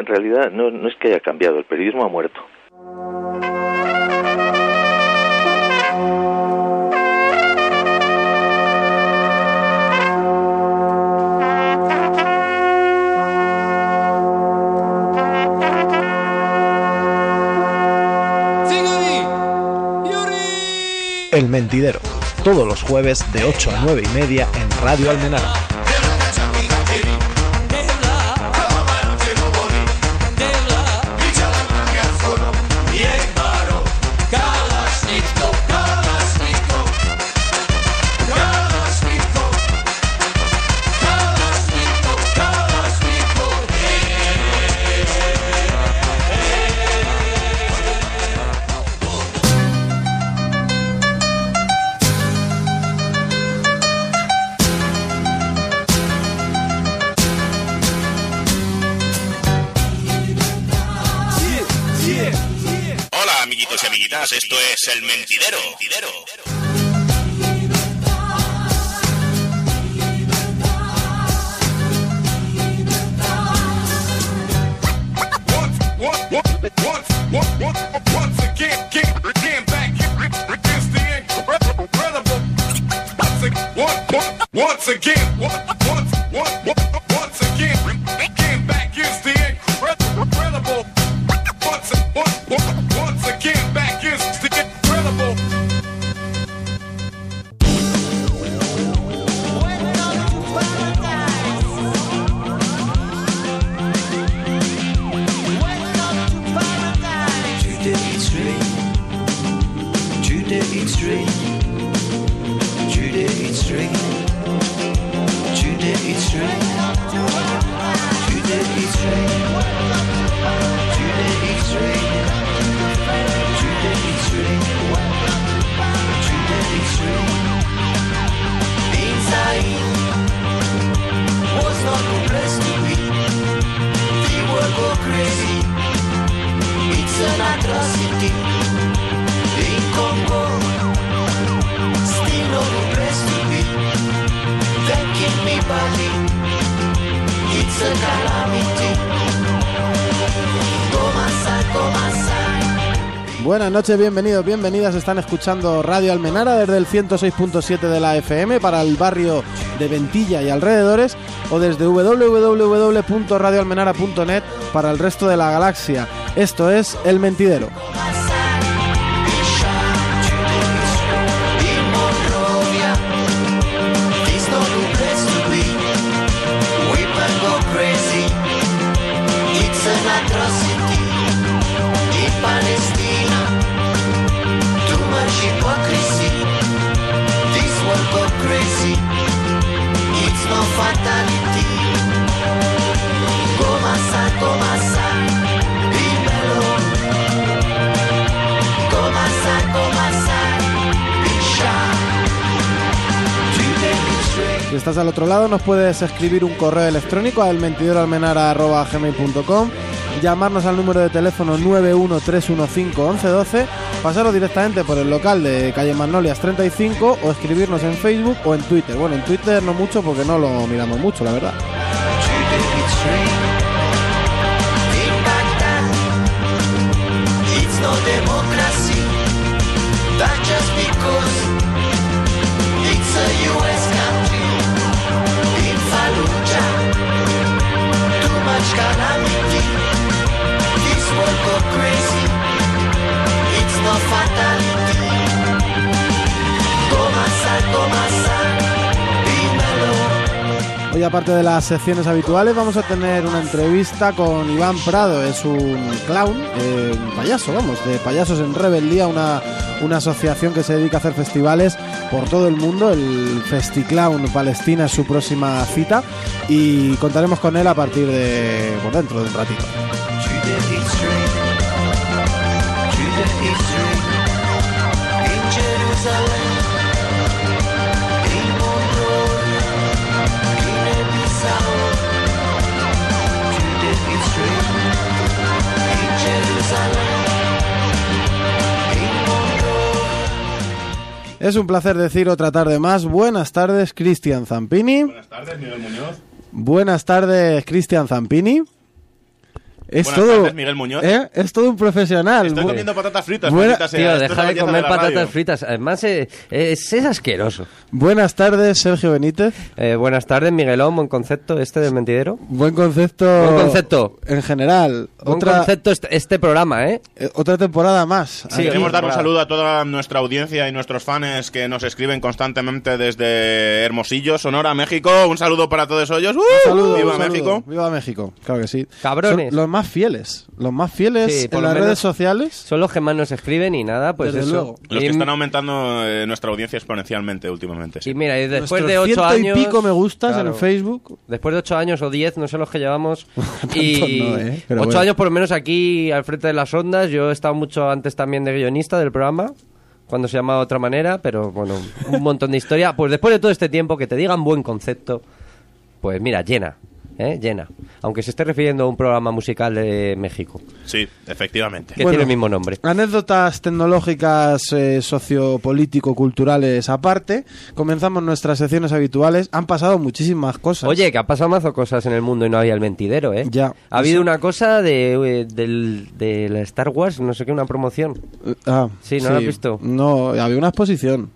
En realidad no, no es que haya cambiado, el periodismo ha muerto. El Mentidero, todos los jueves de 8 a 9 y media en Radio Almenara. Noches, bienvenidos, bienvenidas. Están escuchando Radio Almenara desde el 106.7 de la FM para el barrio de Ventilla y alrededores o desde www.radioalmenara.net para el resto de la galaxia. Esto es El Mentidero. Si estás al otro lado, nos puedes escribir un correo electrónico a elmentideroalmenara.gmail.com llamarnos al número de teléfono 913151112, pasaros directamente por el local de calle Magnolias 35 o escribirnos en Facebook o en Twitter. Bueno, en Twitter no mucho porque no lo miramos mucho, la verdad. Hoy, aparte de las secciones habituales, vamos a tener una entrevista con Iván Prado. Es un clown, eh, un payaso, vamos, de Payasos en Rebeldía, una, una asociación que se dedica a hacer festivales por todo el mundo. El FestiClown Palestina es su próxima cita y contaremos con él a partir de, por dentro de un ratito. Es un placer decir otra tarde más. Buenas tardes, Cristian Zampini. Buenas tardes, Miguel Muñoz. Buenas tardes, Cristian Zampini. Es Buenas todo, tardes, Miguel Muñoz. ¿eh? Es todo un profesional. Estoy Bu- comiendo patatas fritas, Buena- maldita sea. Tío, deja de comer patatas radio. fritas. Además, eh, es, es asqueroso. Buenas tardes, Sergio Benítez. Eh, buenas tardes, Miguelón. Buen concepto este del mentidero. Buen concepto. Buen concepto. En general. Buen otra, concepto este, este programa, ¿eh? eh, otra temporada más. Sí, Queremos dar un saludo a toda nuestra audiencia y nuestros fans que nos escriben constantemente desde Hermosillo, Sonora, México. Un saludo para todos ellos. ¡Uh! Un saludo, ¡Viva un saludo. México! Viva México, claro que sí. Cabrones. Son los más fieles. Los más fieles Sí, por en las redes sociales. Son los que más nos escriben y nada, pues Desde eso. luego. Los y, que están aumentando eh, nuestra audiencia exponencialmente últimamente. sí. y mira, y después Nuestros de ocho ciento años... y pico me gustas Claro. en Facebook. Después de ocho años o diez, no sé los que llevamos. y no, ¿eh? Ocho bueno. años por lo menos aquí al frente de las ondas. Yo he estado mucho antes también de guionista del programa, cuando se llamaba de otra manera, pero bueno, un montón de historia. Pues después de todo este tiempo, que te digan buen concepto, pues mira, llena, ¿eh? Llena. Aunque se esté refiriendo a un programa musical de México, Sí, efectivamente. que Bueno. tiene el mismo nombre. Anécdotas tecnológicas, eh, sociopolítico-culturales aparte. Comenzamos nuestras secciones habituales. Han pasado muchísimas cosas. Oye, que ha pasado mazo cosas en el mundo y no había el mentidero, ¿eh? Ya. Ha habido una cosa de, eh, del, de la Star Wars, no sé qué, una promoción. Eh, ah, Sí, ¿no lo has visto? No, había una exposición.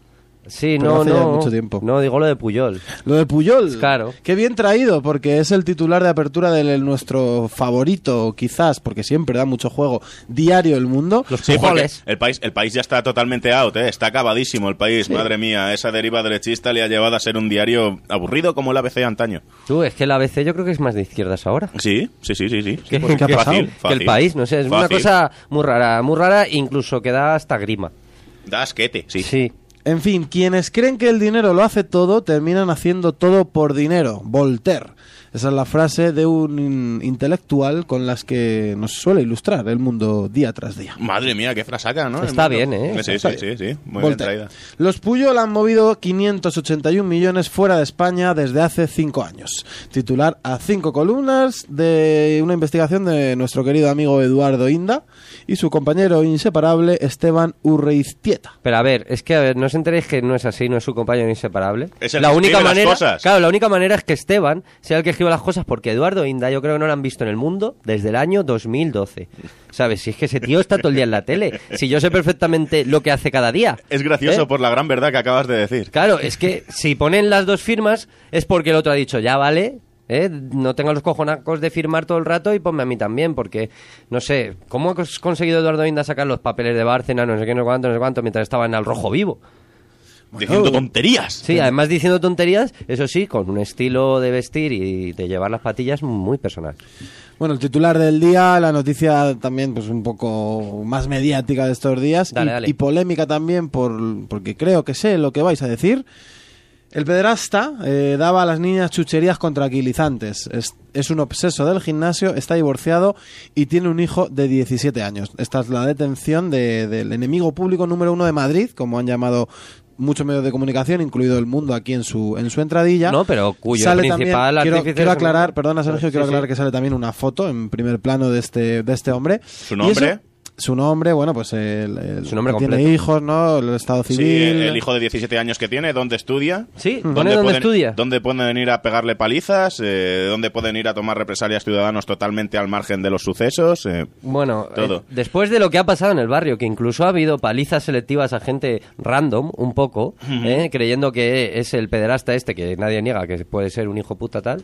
Sí, Pero no, hace ya no. mucho tiempo. No, digo lo de Puyol. Lo de Puyol. Claro. Qué bien traído, porque es el titular de apertura de nuestro favorito, quizás, porque siempre da mucho juego, Diario El Mundo. Los Sí, pujoles. el país, el país ya está totalmente out, ¿eh? está acabadísimo el país, madre mía, esa deriva derechista le ha llevado a ser un diario aburrido como el ABC antaño. Tú, es que el ABC yo creo que es más de izquierdas ahora. Sí, sí, sí, sí, sí. ¿Qué- Pues qué ha pasado? fácil, Que el fácil. país, no sé, es una Fácil. cosa muy rara, muy rara, incluso que da hasta grima. Da asquete, sí. Sí. En fin, quienes creen que el dinero lo hace todo, terminan haciendo todo por dinero. Voltaire. Esa es la frase de un in- intelectual con las que nos suele ilustrar el mundo día tras día. Madre mía, qué frasaca, ¿no? Está bien, ¿eh? Sí, sí, sí, sí, muy bien traída. Los Puyol han movido 581 millones fuera de España desde hace cinco años. Titular a cinco columnas de una investigación de nuestro querido amigo Eduardo Inda y su compañero inseparable Esteban Urreiztieta. Pero a ver, es que a ver, no os enteréis que no es así, no es su compañero inseparable. Es el la que única las manera, cosas. claro, la única manera es que Esteban sea el que las cosas porque Eduardo Inda yo creo que no lo han visto en el mundo desde el año 2012. ¿Sabes? Si es que ese tío está todo el día en la tele. Si yo sé perfectamente lo que hace cada día. Es gracioso ¿Eh? por la gran verdad que acabas de decir. Claro, es que si ponen las dos firmas es porque el otro ha dicho, ya vale, ¿eh? no tengo los cojonacos de firmar todo el rato y ponme a mí también, porque, no sé, ¿cómo ha cons- conseguido Eduardo Inda sacar los papeles de Bárcena, no sé qué, no sé cuánto, no sé cuánto, mientras estaba en el rojo vivo? Diciendo tonterías. Sí, además diciendo tonterías, eso sí, con un estilo de vestir y de llevar las patillas muy personal. Bueno, el titular del día, la noticia también pues un poco más mediática de estos días Dale, y, dale. y polémica también por, porque creo que sé lo que vais a decir. El pederasta eh, daba a las niñas chucherías con tranquilizantes. Es, es un obseso del gimnasio, está divorciado y tiene un hijo de 17 años. Esta es la detención de- del enemigo público número uno de Madrid, como han llamado muchos medios de comunicación, incluido El Mundo aquí en su, en su entradilla. No, pero cuyo Sale principal también, quiero, aclarar, perdona Sergio, Sí, quiero sí. aclarar que sale también una foto en primer plano de este, de este hombre. ¿Su nombre? Su nombre, bueno, pues el, el- Su nombre tiene hijos, ¿no? El estado Sí, civil. el hijo de 17 años que tiene, ¿dónde estudia? Sí, ¿Dónde dónde pueden- estudia. ¿Dónde pueden ir a pegarle palizas? Eh, ¿Dónde pueden ir a tomar represalias ciudadanos totalmente al margen de los sucesos? Eh, Bueno, Todo. eh, después de lo que ha pasado en el barrio, que incluso ha habido palizas selectivas a gente random, un poco, eh, creyendo que es el pederasta este, que nadie niega que puede ser un hijo puta tal,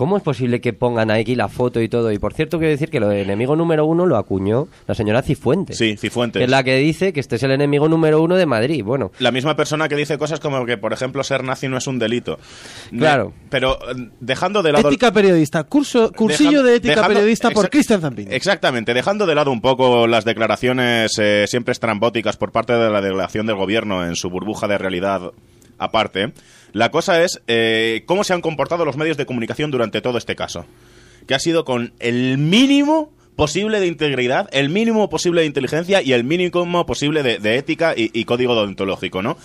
¿cómo es posible que pongan aquí la foto y todo? Y por cierto, quiero decir que lo de enemigo número uno lo acuñó la señora Cifuentes. sí, Cifuentes. Que es la que dice que este es el enemigo número uno de Madrid. Bueno, La misma persona que dice cosas como que, por ejemplo, ser nazi no es un delito. Claro. Pero dejando de lado... Ética periodista, curso, cursillo Dejando- de ética dejando- periodista por Cristian Zampini. Exactamente, dejando de lado un poco las declaraciones eh, siempre estrambóticas por parte de la delegación del gobierno en su burbuja de realidad aparte, la cosa es eh, cómo se han comportado los medios de comunicación durante todo este caso. Que ha sido con el mínimo posible de integridad, el mínimo posible de inteligencia y el mínimo posible de, ética y, código deontológico, ¿no?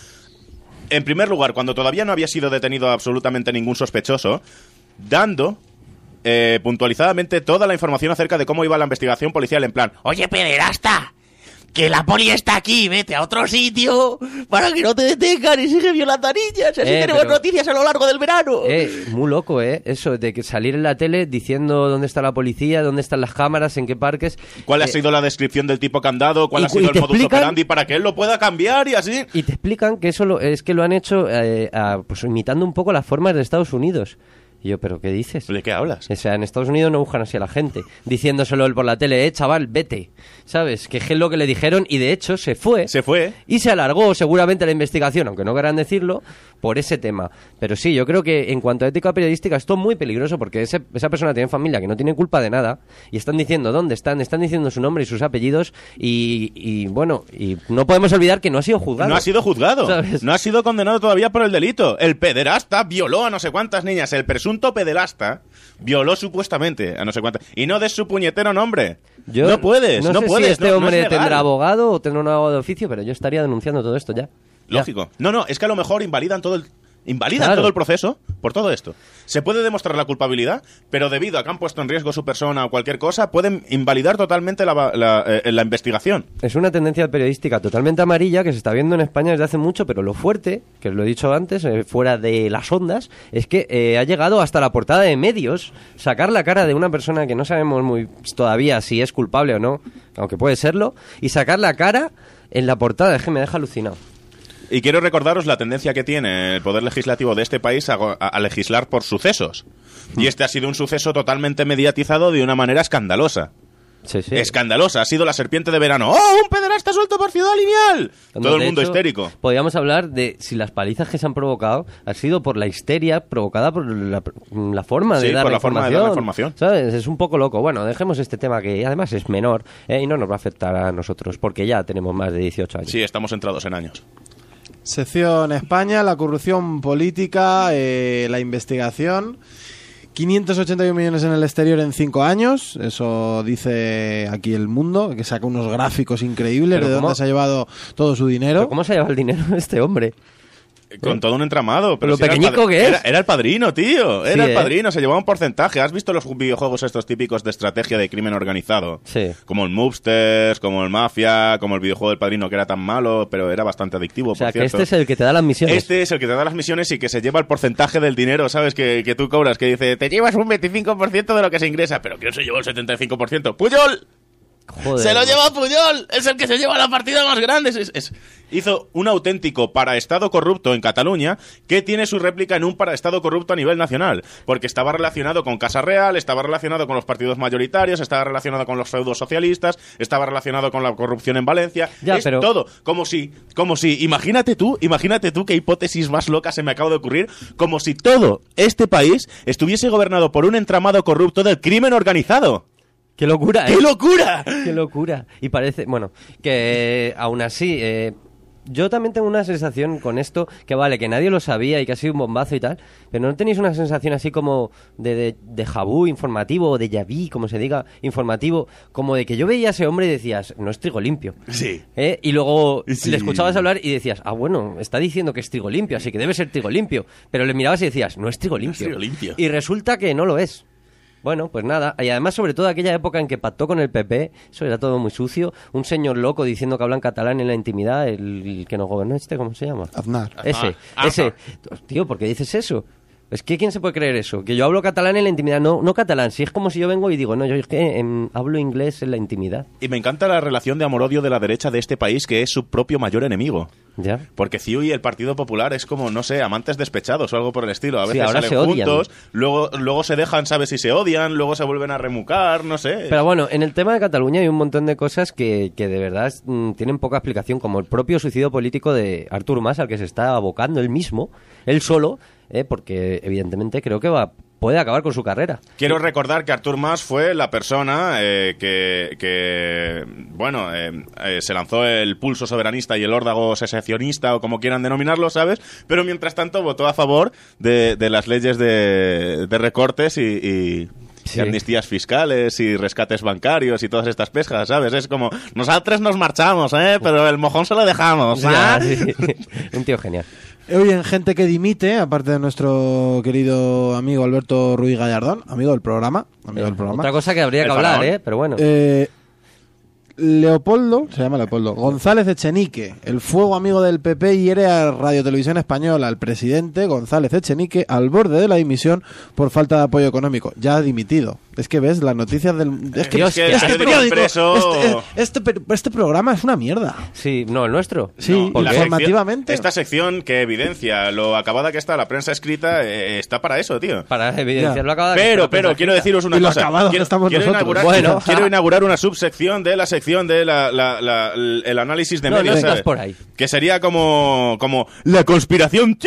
En primer lugar, cuando todavía no había sido detenido absolutamente ningún sospechoso, dando eh, puntualizadamente toda la información acerca de cómo iba la investigación policial en plan, oye, pederasta, que la poli está aquí, vete a otro sitio para que no te detengan y sigue violando a niñas. Así Eh, tenemos pero- noticias a lo largo del verano. Eh, muy loco, ¿eh? Eso de que salir en la tele diciendo dónde está la policía, dónde están las cámaras, en qué parques. ¿Cuál ha Eh, sido la descripción del tipo que han dado? ¿Cuál y ha sido el modus explican- operandi para que él lo pueda cambiar y así? Y te explican que eso lo- es que lo han hecho eh, a- pues imitando un poco las formas de Estados Unidos. Y yo, ¿pero qué dices? ¿De qué hablas? O sea, en Estados Unidos no buscan así a la gente, diciéndoselo él por la tele, eh, chaval, vete. ¿Sabes? Que es lo que le dijeron y de hecho se fue. Se fue. Y se alargó seguramente la investigación, aunque no querrán decirlo, por ese tema. Pero sí, yo creo que en cuanto a ética periodística esto es muy peligroso porque ese- esa persona tiene familia que no tiene culpa de nada y están diciendo dónde están, están diciendo su nombre y sus apellidos y, y, bueno, y no podemos olvidar que no ha sido juzgado. No ha sido juzgado. ¿Sabes? No ha sido condenado todavía por el delito. El pederasta violó a no sé cuántas niñas. El presunto pederasta violó supuestamente a no sé cuántas. Y no des su puñetero nombre. Yo no puedes, no, no sé puedes. si este no- no hombre es tendrá abogado o tendrá un abogado de oficio, pero yo estaría denunciando todo esto ya. Ya. Lógico. No, no, es que a lo mejor invalidan todo el. Invalidan Claro. todo el proceso por todo esto. Se puede demostrar la culpabilidad, pero debido a que han puesto en riesgo su persona o cualquier cosa, pueden invalidar totalmente la, la, eh, la investigación. Es una tendencia periodística totalmente amarilla que se está viendo en España desde hace mucho, pero lo fuerte, que os lo he dicho antes, eh, fuera de las ondas, es que eh, ha llegado hasta la portada de medios sacar la cara de una persona que no sabemos muy todavía si es culpable o no, aunque puede serlo, y sacar la cara en la portada, es que me deja alucinado. Y quiero recordaros la tendencia que tiene el Poder Legislativo de este país a, a- a legislar por sucesos. Y este ha sido un suceso totalmente mediatizado de una manera escandalosa. Sí, sí. Escandalosa. Ha sido la serpiente de verano. ¡Oh, un pederasta suelto por Ciudad Lineal! Cuando, Todo el de mundo hecho, histérico. Podríamos hablar de si las palizas que se han provocado han sido por la histeria provocada por la, la forma de Sí, dar por la forma de dar la información. ¿Sabes? Es un poco loco. Bueno, dejemos este tema que además es menor eh, y no nos va a afectar a nosotros porque ya tenemos más de 18 años. Sí, estamos entrados en años. Sección España, la corrupción política, eh, la investigación. 581 millones en el exterior en 5 años, eso dice aquí el mundo, que saca unos gráficos increíbles de ¿cómo? dónde se ha llevado todo su dinero. ¿Pero ¿Cómo se lleva el dinero este hombre? Con todo un entramado. Pero si el pequeñico que es. Era, era el padrino, tío. Era Sí, el ¿eh? padrino. Se llevaba un porcentaje. ¿Has visto los videojuegos estos típicos de estrategia de crimen organizado? Sí. Como el Movesters, como el Mafia, como el videojuego del padrino que era tan malo, pero era bastante adictivo, O sea, por que cierto. este es el que te da las misiones. Este es el que te da las misiones y que se lleva el porcentaje del dinero, ¿sabes? Que, que tú cobras, que dice, te llevas un 25% de lo que se ingresa, pero ¿quién se llevó el 75%? ¡Puyol! Joder. ¡Se lo lleva Puyol! ¡Es el que se lleva la partida más grande! Es- es- Hizo un auténtico paraestado corrupto en Cataluña que tiene su réplica en un paraestado corrupto a nivel nacional. Porque estaba relacionado con Casa Real, estaba relacionado con los partidos mayoritarios, estaba relacionado con los feudos socialistas, estaba relacionado con la corrupción en Valencia. Ya, es pero- todo. Como si, como si, imagínate tú, imagínate tú qué hipótesis más loca se me acaba de ocurrir, como si todo este país estuviese gobernado por un entramado corrupto del crimen organizado. ¡Qué locura! ¿eh? ¡Qué locura! ¡Qué locura! Y parece, bueno, que eh, aún así, eh, yo también tengo una sensación con esto, que vale, que nadie lo sabía y que ha sido un bombazo y tal, pero ¿no tenéis una sensación así como de, de, de jabú informativo o de yaví, como se diga, informativo, como de que yo veía a ese hombre y decías, no es trigo limpio? Sí. ¿Eh? Y luego Sí. le escuchabas hablar y decías, ah, bueno, está diciendo que es trigo limpio, así que debe ser trigo limpio. Pero le mirabas y decías, no es trigo limpio. trigo limpio. Y resulta que no lo es. Bueno, pues nada. Y además, sobre todo aquella época en que pactó con el PP, eso era todo muy sucio. Un señor loco diciendo que hablan catalán en la intimidad, el, el que nos gobernó este, ¿cómo se llama? Aznar. Ese, ese. Tío, ¿por qué dices eso? Es que ¿quién se puede creer eso? Que yo hablo catalán en la intimidad. No, no catalán. Si es como si yo vengo y digo, no, yo es que em, hablo inglés en la intimidad. Y me encanta la relación de amor-odio de la derecha de este país, que es su propio mayor enemigo. ¿Ya? Porque CIU y el Partido Popular es como, no sé, amantes despechados o algo por el estilo. A Sí, veces ahora salen se odian. juntos, luego, luego se dejan, sabes si se odian, luego se vuelven a remucar, no sé. Pero bueno, en el tema de Cataluña hay un montón de cosas que, que de verdad mm, tienen poca explicación, como el propio suicidio político de Artur Mas, al que se está abocando él mismo, él solo, eh, porque evidentemente creo que va puede acabar con su carrera. Quiero recordar que Artur Mas fue la persona eh, que, que, bueno, eh, eh, se lanzó el pulso soberanista y el órdago secesionista, o como quieran denominarlo, ¿sabes? Pero mientras tanto votó a favor de, de las leyes de, de recortes y, y- Sí. y amnistías fiscales y rescates bancarios y todas estas pescas, ¿sabes? Es como, nosotros nos marchamos, ¿eh? Pero el mojón se lo dejamos, Ya, sí. un tío genial. Hoy en gente que dimite, aparte de nuestro querido amigo Alberto Ruiz Gallardón, amigo del programa, amigo del programa. Otra cosa que habría El que hablar, faraón. ¿eh? Pero bueno. Eh, Leopoldo, se llama Leopoldo, González Echenique, el fuego amigo del PP, hiere a Radio Televisión Española al presidente González Echenique al borde de la dimisión por falta de apoyo económico. Ya ha dimitido. Es que ves las noticias del. Es que, Dios, que este, ha periódico, impreso- este, este este programa es una mierda. Sí, no, el nuestro. Sí, sección- informativamente. esta sección que evidencia lo acabada que está la prensa escrita eh, está para eso, tío. Para evidenciarlo acabado. Pero, pero, quiero deciros una Y lo cosa. acabado que quiero, estamos quiero nosotros. inaugurar, Bueno. quiero inaugurar una subsección de la sección de la, la- la- el análisis de No, no medios. ¿sabes? por ahí. Que sería como, como la conspiración.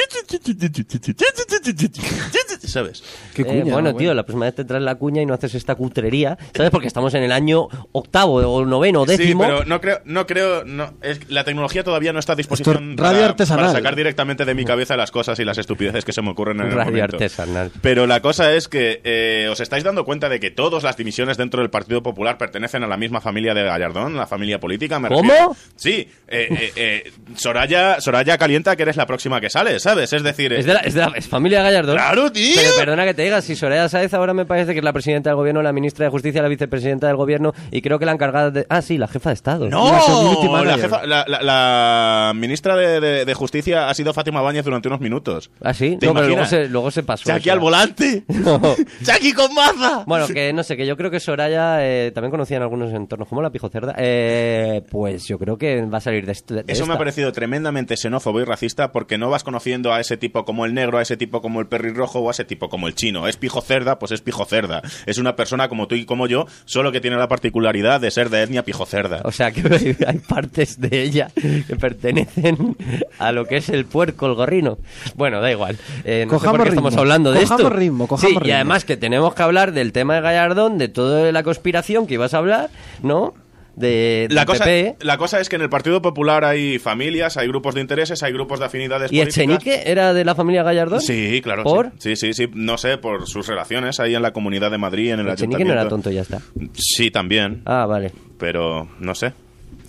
¿Sabes? Qué Eh, cuña, bueno, ¿no? tío, la próxima vez te traes la cuña y no haces esta cutrería, ¿sabes? Porque estamos en el año octavo o noveno, décimo. Sí, pero no creo, no creo, no, es- la tecnología todavía no está a disposición Esto es radio para, artesanal. para sacar directamente de mi cabeza las cosas y las estupideces que se me ocurren en el Radio artesanal. Pero la cosa es que eh, os estáis dando cuenta de que todas las divisiones dentro del Partido Popular pertenecen a la misma familia de Gallardón, la familia política. me ¿Cómo? refiero. Sí, eh, eh, eh, Soraya, Soraya calienta que eres la próxima que sale, ¿sabes? Es decir, Es, de la, es, de la- es familia Gallardón. ¡Claro, tío! Pero perdona que te diga, si Soraya Sáez ahora me parece que es la presidenta del gobierno, la ministra de Justicia, la vicepresidenta del gobierno y creo que la encargada de... Ah, sí, la jefa de Estado. ¡No! La community La, manager. jefa- la- la- la ministra de, de- de Justicia ha sido Fátima Báñez durante unos minutos. ¿Ah, sí? ¿Te No, pero luego se, luego se pasó. ¡Jackie o sea. al volante! No. ¡Jackie con maza! Bueno, que no sé, que yo creo que Soraya eh, también conocía en algunos entornos como la pijocerda. Eh, pues yo creo que va a salir de, este- de Eso me ha parecido tremendamente xenófobo y racista porque no vas conociendo a ese tipo como el negro, a ese tipo como el perrirrojo o a ese tipo como el chino. Es pijo cerda, pues es pijo cerda. Es una persona como tú y como yo, solo que tiene la particularidad de ser de etnia pijo cerda. O sea que hay, partes de ella que pertenecen a lo que es el puerco, el gorrino. Bueno, da igual. Eh, no sé Cojamos por qué estamos ritmo. hablando de Cojamos esto. ritmo, cojamos sí, y ritmo. además que tenemos que hablar del tema de Gallardón, de toda la conspiración que ibas a hablar, ¿no? De, La cosa, PP. la cosa es que en el Partido Popular hay familias, hay grupos de intereses, hay grupos de afinidades ¿Y políticas. Echenique era de la familia Gallardón? Sí, claro. ¿Por? Sí. sí, sí, sí. No sé, por sus relaciones ahí en la Comunidad de Madrid, en el Echenique ayuntamiento. no era tonto, ya está. Sí, también. Ah, vale. Pero no sé.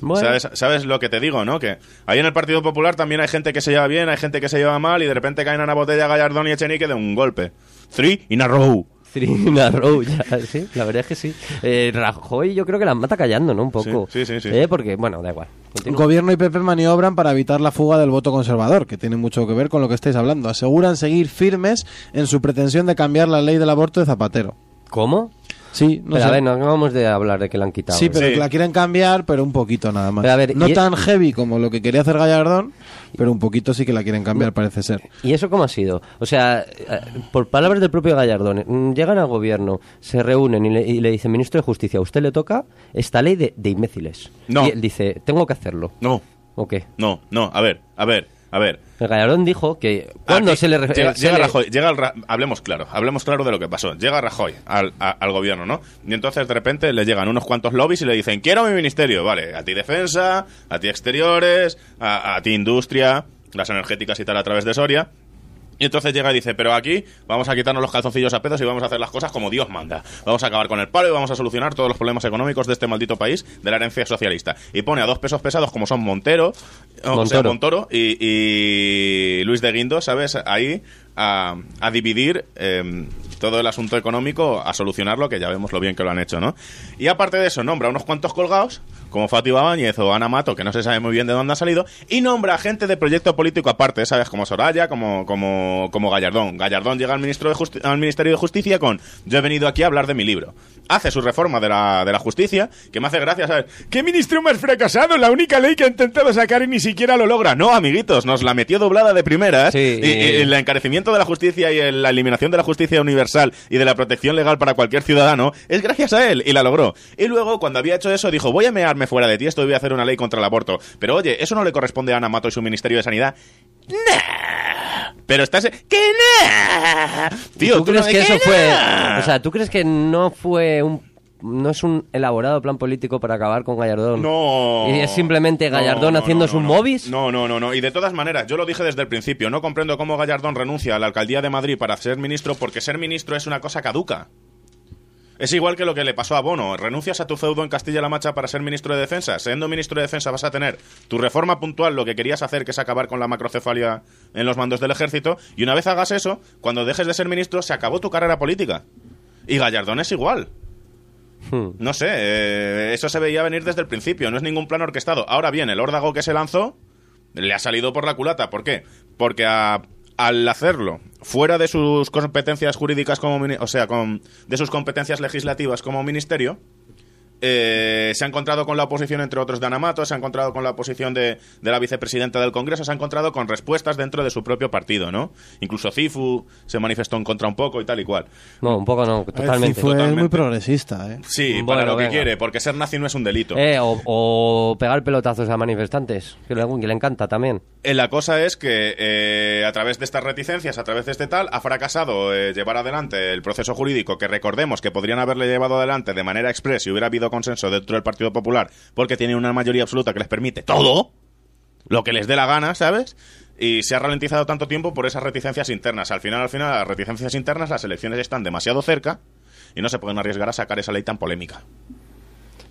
Bueno. ¿Sabes, ¿Sabes lo que te digo, no? Que ahí en el Partido Popular también hay gente que se lleva bien, hay gente que se lleva mal y de repente caen a una botella Gallardón y Echenique de un golpe. Three in a row. Trina Row, ya, sí, la verdad es que sí. Eh, Rajoy yo creo que las mata callando, ¿no? Un poco. Sí, sí, sí, sí. Eh, porque, bueno, da igual. Continúa. Gobierno y PP maniobran para evitar la fuga del voto conservador, que tiene mucho que ver con lo que estáis hablando. Aseguran seguir firmes en su pretensión de cambiar la ley del aborto de Zapatero. ¿Cómo? Sí, no Pero sé. a ver, no acabamos de hablar de que la han quitado. Sí, ¿eh? pero Sí. que la quieren cambiar, pero un poquito nada más. Pero a ver, no y- tan heavy como lo que quería hacer Gallardón, pero un poquito sí que la quieren cambiar, parece ser. ¿Y eso cómo ha sido? O sea, eh, por palabras del propio Gallardón, mm, llegan al gobierno, se reúnen y le, y le dicen, ministro de Justicia, a usted le toca esta ley de, de imbéciles. No. Y él dice, tengo que hacerlo. No, ¿O qué? no, no. A ver, a ver, a ver. El Gallardón dijo que cuando Aquí se le... llega, se llega le- Rajoy, llega el Ra- hablemos claro, hablemos claro de lo que pasó. Llega Rajoy al, a- al gobierno, ¿no? Y entonces de repente le llegan unos cuantos lobbies y le dicen, quiero mi ministerio, vale, a ti defensa, a ti exteriores, a, a ti industria, las energéticas y tal a través de Soria. Y entonces llega y dice, pero aquí vamos a quitarnos los calzoncillos a pedos y vamos a hacer las cosas como Dios manda. Vamos a acabar con el paro y vamos a solucionar todos los problemas económicos de este maldito país de la herencia socialista. Y pone a dos pesos pesados como son Montero, o sea, Montoro. Y, y Luis de Guindo, ¿sabes? Ahí a, a dividir eh, todo el asunto económico, a solucionarlo, que ya vemos lo bien que lo han hecho, ¿no? Y aparte de eso, nombra unos cuantos colgados, como Fátima Báñez o Ana Mato, que no se sabe muy bien de dónde ha salido, y nombra a gente de proyecto político aparte, ¿sabes? Como Soraya, como, como, como Gallardón. Gallardón llega al, ministro de Justi- al Ministerio de Justicia con yo he venido aquí a hablar de mi libro. Hace su reforma de la, de la justicia, que me hace gracia, ¿sabes? ¿Qué ministro más fracasado? La única ley que ha intentado sacar y ni siquiera lo logra. No, amiguitos, nos la metió doblada de. Sí. Y, y el encarecimiento de la justicia y la eliminación de la justicia universal y de la protección legal para cualquier ciudadano es gracias a él y la logró. Y luego, cuando había hecho eso, dijo, voy a mearme fuera de ti, esto voy a hacer una ley contra el aborto. Pero oye, ¿eso no le corresponde a Ana Mato y su Ministerio de Sanidad? Nah. Pero estás... ¡Que nah! Tío, ¿Tú crees no- que eso nah. fue... O sea, ¿tú crees que no fue un... No es un elaborado plan político para acabar con Gallardón? No. ¿Y es simplemente Gallardón no, haciendo no, su no. movis? No, no, no, no. Y de todas maneras, yo lo dije desde el principio. No comprendo cómo Gallardón renuncia a la alcaldía de Madrid para ser ministro, porque ser ministro es una cosa caduca. Es igual que lo que le pasó a Bono. Renuncias a tu feudo en Castilla-La Mancha para ser ministro de Defensa. Siendo ministro de Defensa vas a tener tu reforma puntual, lo que querías hacer, que es acabar con la macrocefalia en los mandos del ejército. Y una vez hagas eso, cuando dejes de ser ministro, se acabó tu carrera política. Y Gallardón es igual. Hmm. No sé, eh, eso se veía venir desde el principio, no es ningún plan orquestado. Ahora bien, el órdago que se lanzó le ha salido por la culata. ¿Por qué? Porque a- al hacerlo fuera de sus competencias jurídicas como o sea, con, de sus competencias legislativas como ministerio, eh, se ha encontrado con la oposición, entre otros, de Anamato, se ha encontrado con la oposición de, de la vicepresidenta del Congreso, se ha encontrado con respuestas dentro de su propio partido, ¿no? Incluso Cifu se manifestó en contra un poco y tal y cual. No, un poco no, totalmente. Cifu es muy progresista, ¿eh? Sí, Bueno, para lo que quiere, porque ser nazi no es un delito. Eh, o, o pegar pelotazos a manifestantes, que le, que le encanta también. Eh, La cosa es que eh, a través de estas reticencias, a través de este tal, ha fracasado eh, llevar adelante el proceso jurídico que recordemos que podrían haberle llevado adelante de manera express si hubiera habido consenso dentro del Partido Popular, porque tienen una mayoría absoluta que les permite todo, lo que les dé la gana, ¿sabes? Y se ha ralentizado tanto tiempo por esas reticencias internas. Al final, al final, las reticencias internas, las elecciones están demasiado cerca y no se pueden arriesgar a sacar esa ley tan polémica.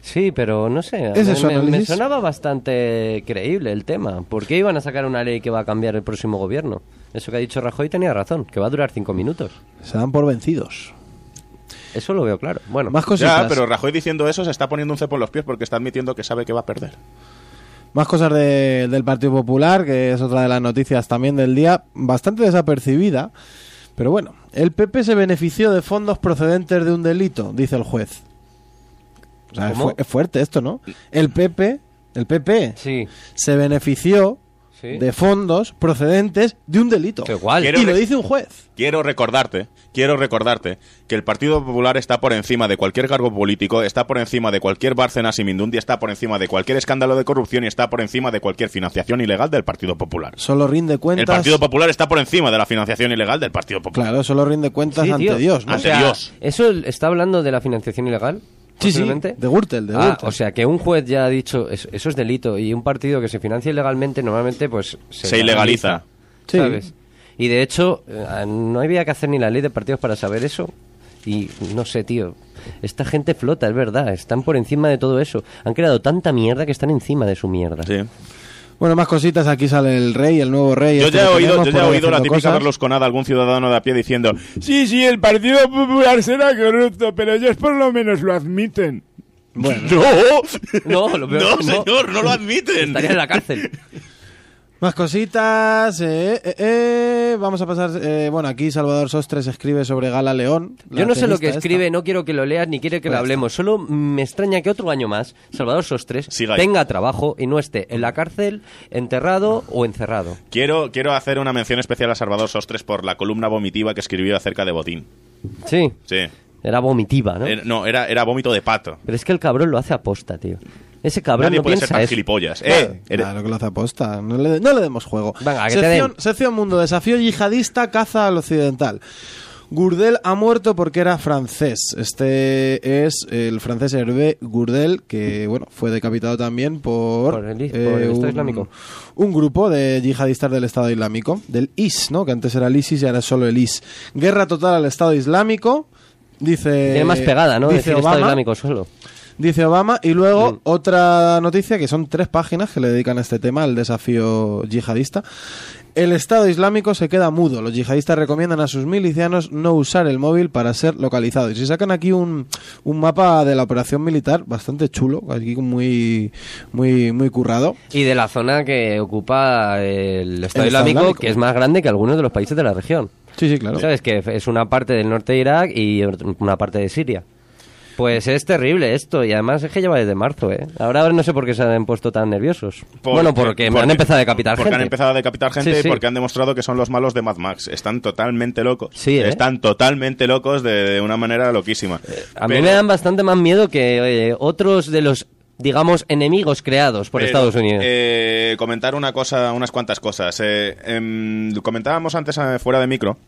Sí, pero no sé, ¿Ese me, es su me- me análisis? sonaba bastante creíble el tema. ¿Por qué iban a sacar una ley que va a cambiar el próximo gobierno? Eso que ha dicho Rajoy tenía razón, que va a durar cinco minutos. Se dan por vencidos. Eso lo veo claro. Bueno, Más cositas. Ya, pero Rajoy diciendo eso se está poniendo un cepo en los pies porque está admitiendo que sabe que va a perder. Más cosas de- del Partido Popular, que es otra de las noticias también del día, bastante desapercibida. Pero bueno, el PP se benefició de fondos procedentes de un delito, dice el juez. O sea, es, es fuerte esto, ¿no? El PP, el PP sí, se benefició sí. de fondos procedentes de un delito. Igual. Quiero Y lo dice un juez. Quiero recordarte, quiero recordarte que el Partido Popular está por encima de cualquier cargo político, está por encima de cualquier Bárcenas y Mindundi, está por encima de cualquier escándalo de corrupción y está por encima de cualquier financiación ilegal del Partido Popular. Solo rinde El cuentas. Partido Popular está por encima de la financiación ilegal del Partido Popular. Claro, solo rinde cuentas Sí, ante. Dios, ¿no? O sea, Dios. ¿Eso está hablando de la financiación ilegal? Sí, sí, de Gürtel, de Ah, Gürtel. o sea, que un juez ya ha dicho eso, eso es delito y un partido que se financia ilegalmente normalmente pues Se ilegaliza. Sí. ¿sabes? Y de hecho, eh, no había que hacer ni la ley de partidos para saber eso. Y no sé, tío. Esta gente flota, es verdad. Están por encima de todo eso. Han creado tanta mierda que están encima de su mierda. Sí. Bueno, más cositas. Aquí sale el rey, el nuevo rey. Yo este ya he oído, tenemos yo por ya he oído la típica cosas. berlusconada, algún ciudadano de a pie diciendo Sí, sí, el Partido Popular será corrupto, pero ellos por lo menos lo admiten. Bueno, ¡No! No, lo peor no, es que no. señor, no lo admiten. Estaría en la cárcel. más cositas. eh, eh, eh, vamos a pasar. eh, bueno, aquí Salvador Sostres escribe sobre Gala León. Yo no sé lo que escribe, no quiero que lo leas ni quiere que Pues lo ya hablemos. Solo me extraña que otro año más Salvador Sostres Siga ahí. tenga trabajo y no esté en la cárcel, enterrado o encerrado. Quiero, quiero hacer una mención especial a Salvador Sostres por la columna vomitiva que escribió acerca de Botín. Sí, Sí. era vomitiva, ¿no? Eh, no, era, era vómito de pato. Pero es que el cabrón lo hace aposta, tío. Ese cabrón Nadie no puede ser tan eso. gilipollas. Claro, Eh, eres- claro que lo hace aposta. No le, no le demos juego. Venga, que te sección, den. sección Mundo. Desafío yihadista caza al occidental. Gurdel ha muerto porque era francés. Este es el francés Hervé Gurdel, que bueno fue decapitado también por, Por el por el Estado un, Islámico. un grupo de yihadistas del Estado Islámico, del IS, ¿no? Que antes era el ISIS y ahora es solo el IS. Guerra total al Estado Islámico. Dice. Tiene más pegada, ¿no? Dice Decir Estado Islámico solo. Dice Obama. Y luego Mm. otra noticia que son tres páginas que le dedican a este tema, al desafío yihadista. El Estado Islámico se queda mudo. Los yihadistas recomiendan a sus milicianos no usar el móvil para ser localizados. Y se sacan aquí un, un mapa de la operación militar bastante chulo, aquí muy, muy, muy currado. Y de la zona que ocupa el Estado El Estado Islámico, Islámico. que es más grande que algunos de los países de la región. Sí, sí, claro. ¿Sabes? Que es una parte del norte de Irak y una parte de Siria. Pues es terrible esto, y además es que lleva desde marzo, ¿eh? Ahora no sé por qué se han puesto tan nerviosos. bueno, porque, han empezado a decapitar porque gente. han empezado a decapitar gente Sí, sí. y porque han demostrado que son los malos de Mad Max. Están totalmente locos. Sí, ¿eh? Están totalmente locos de, de una manera loquísima. A mí me dan bastante más miedo que eh, otros de los, digamos, enemigos creados por pero, Estados Unidos. eh, comentar una cosa, unas cuantas cosas. Eh, em, comentábamos antes eh, fuera de micro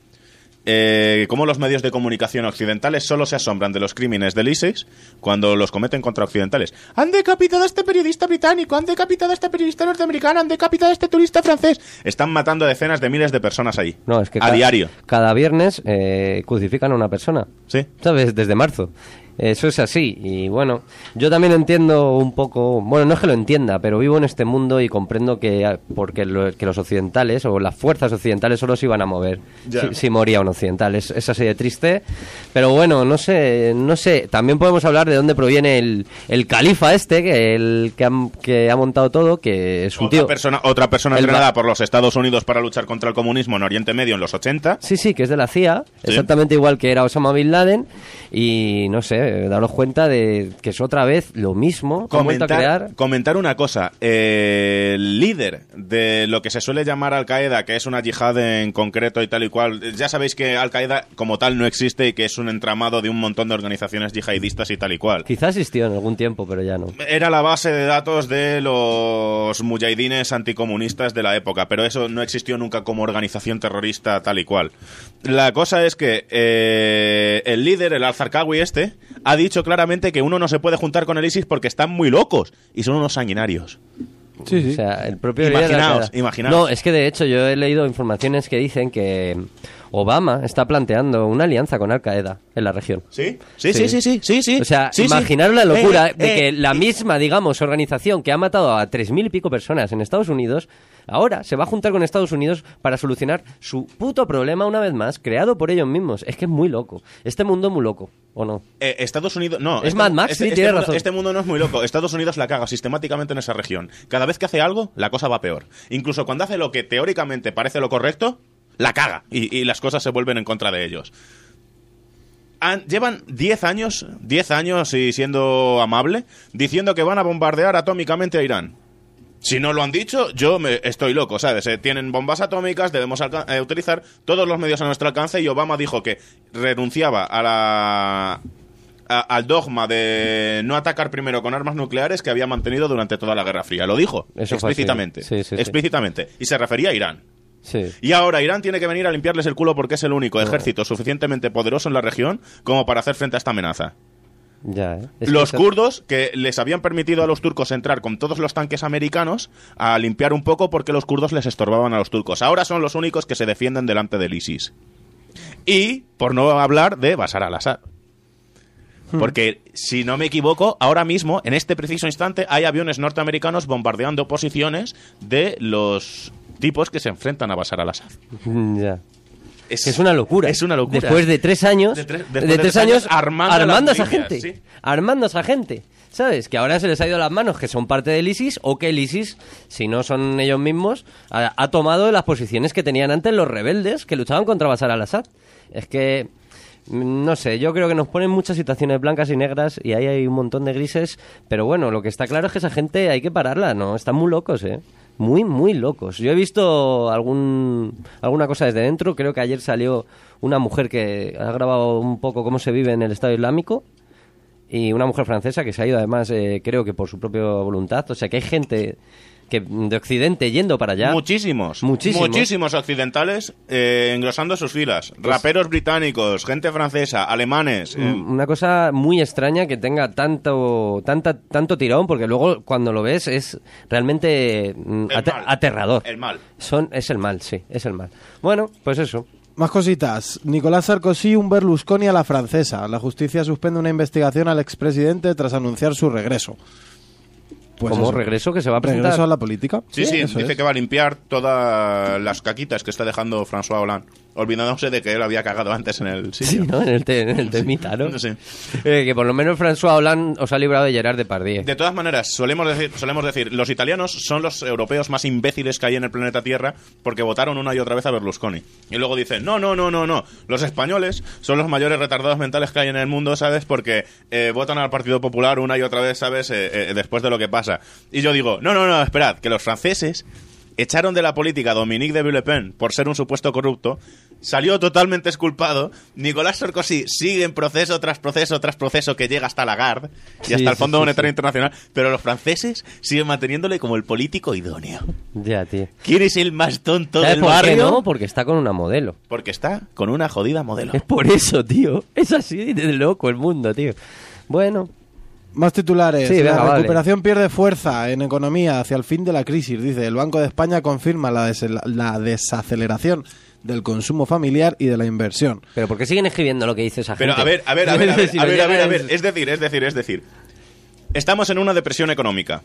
eh, cómo los medios de comunicación occidentales solo se asombran de los crímenes del ISIS cuando los cometen contra occidentales. Han decapitado a este periodista británico, han decapitado a este periodista norteamericano, han decapitado a este turista francés. Están matando decenas de miles de personas ahí. no, es que a cada, diario. cada viernes eh, crucifican a una persona. Sí. ¿Sabes? Desde marzo. Eso es así. Y bueno, yo también entiendo un poco. Bueno, no es que lo entienda, pero vivo en este mundo y comprendo que, ah, porque lo- que los occidentales o las fuerzas occidentales solo se iban a mover si, si moría un occidental. Es, es así de triste. Pero bueno, no sé. no sé También podemos hablar de dónde proviene el, el califa este, que, el, que, ha, que ha montado todo, que es un Otra tío. persona, otra persona entrenada por los Estados Unidos para luchar contra el comunismo en Oriente Medio en los 80. Sí, sí, que es de la CIA, Sí. exactamente igual que era Osama Bin Laden. Y no sé, daros cuenta de que es otra vez lo mismo. a crear. Comentar, comentar una cosa. eh, el líder de lo que se suele llamar Al Qaeda, que es una yihad en concreto y tal y cual. Ya sabéis que Al Qaeda como tal no existe y que es un entramado de un montón de organizaciones yihadistas y tal y cual. Quizás existió en algún tiempo, pero ya no. Era la base de datos de los mujahidines anticomunistas de la época, pero eso no existió nunca como organización terrorista tal y cual. La cosa es que eh, el líder, el Al-Zarqawi este, ha dicho claramente que uno no se puede juntar con el ISIS porque están muy locos y son unos sanguinarios. Sí, sí. O sea, el propio Imaginaos, imaginaos. No, es que de hecho yo he leído informaciones que dicen que Obama está planteando una alianza con Al Qaeda en la región. ¿Sí? Sí, sí, sí, sí, sí, sí. O sea, Sí, sí. imaginaros la locura Eh, de eh, que la misma, digamos, organización que ha matado a tres mil y pico personas en Estados Unidos, ahora se va a juntar con Estados Unidos para solucionar su puto problema una vez más, creado por ellos mismos. Es que es muy loco. Este mundo es muy loco, ¿o no? Eh, Estados Unidos, no. Es Mad Max, este, sí, este mundo, razón. este mundo no es muy loco. Estados Unidos la caga sistemáticamente en esa región. Cada vez que hace algo, la cosa va peor. Incluso cuando hace lo que teóricamente parece lo correcto, la caga. Y, y las cosas se vuelven en contra de ellos. Han- llevan 10 años, 10 años y siendo amable, diciendo que van a bombardear atómicamente a Irán. Si no lo han dicho, yo me estoy loco, ¿sabes? Eh, tienen bombas atómicas, debemos eh, utilizar todos los medios a nuestro alcance y Obama dijo que renunciaba a la a- al dogma de no atacar primero con armas nucleares que había mantenido durante toda la Guerra Fría. Lo dijo Eso explícitamente. Sí, sí, sí. explícitamente. Y se refería a Irán. Sí. Y ahora Irán tiene que venir a limpiarles el culo porque es el único ejército suficientemente poderoso en la región como para hacer frente a esta amenaza. Ya, ¿eh? Es que Los eso- kurdos que les habían permitido a los turcos entrar con todos los tanques americanos a limpiar un poco porque los kurdos les estorbaban a los turcos. Ahora son los únicos que se defienden delante del ISIS. Y por no hablar de Bashar al-Assad. Porque, si no me equivoco, ahora mismo, en este preciso instante, hay aviones norteamericanos bombardeando posiciones de los tipos que se enfrentan a Bashar al-Assad. Ya. Es, es una locura. Es una locura. Después de tres años, De de, tres- de años, años armando armando, a esa gente. sí. Armando a esa gente. ¿Sabes? Que ahora se les ha ido a las manos que son parte del ISIS o que el ISIS, si no son ellos mismos, ha, ha tomado las posiciones que tenían antes los rebeldes que luchaban contra Bashar al-Assad. Es que, mm, no sé, yo creo que nos ponen muchas situaciones blancas y negras y ahí hay un montón de grises, pero bueno, lo que está claro es que esa gente hay que pararla, ¿no? Están muy locos, ¿eh? Muy, muy locos. Yo he visto algún, alguna cosa desde dentro, creo que ayer salió una mujer que ha grabado un poco cómo se vive en el Estado Islámico y una mujer francesa que se ha ido además, eh, creo que por su propia voluntad. O sea que hay gente que de Occidente yendo para allá. Muchísimos. Muchísimos. Muchísimos occidentales eh, engrosando sus filas. Raperos británicos, gente francesa, alemanes. eh, Una cosa muy extraña que tenga tanto, tanta, tanto tirón, porque luego cuando lo ves es realmente mm, mal. aterrador. El mal. Son, es el mal, sí, es el mal. Bueno, pues eso. Más cositas. Nicolás Sarkozy, un Berlusconi a la francesa. La justicia suspende una investigación al expresidente tras anunciar su regreso. Pues Como eso. regreso que se va a presentar. Regreso a la política. Sí, sí, dice es. que va a limpiar todas las caquitas que está dejando François Hollande, olvidándose de que él había cagado antes en el Sí, sitio. ¿no? En el, te- en el temita, ¿no? Sé. Eh, que por lo menos François Hollande os ha librado de Gerard Depardieu. De todas maneras, solemos decir, solemos decir, los italianos son los europeos más imbéciles que hay en el planeta Tierra porque votaron una y otra vez a Berlusconi. Y luego dicen, no, no, no, no, no, los españoles son los mayores retardados mentales que hay en el mundo, ¿sabes? Porque eh, votan al Partido Popular una y otra vez, ¿sabes? Eh, eh, después de lo que pasa. Y yo digo, no, no, no, esperad, que los franceses echaron de la política a Dominique de Villepin por ser un supuesto corrupto, salió totalmente exculpado, Nicolás Sarkozy sigue en proceso tras proceso tras proceso que llega hasta Lagarde y Sí, hasta el Fondo sí, Monetario sí. Internacional, pero los franceses siguen manteniéndole como el político idóneo. Ya, tío. ¿Quién es el más tonto ¿Sabes del por qué barrio? no? Porque está con una modelo. Porque está con una jodida modelo. Es por eso, tío. Es así de loco el mundo, tío. Bueno, Más titulares. Sí, venga, la vale. recuperación pierde fuerza en economía hacia el fin de la crisis. Dice, el Banco de España confirma la, des- la desaceleración del consumo familiar y de la inversión. Pero ¿por qué siguen escribiendo lo que dice esa Pero gente? a ver, a ver, a ver, a ver, Si a ver, a ver, a llegan- ver. Es decir, es decir, es decir. Estamos en una depresión económica.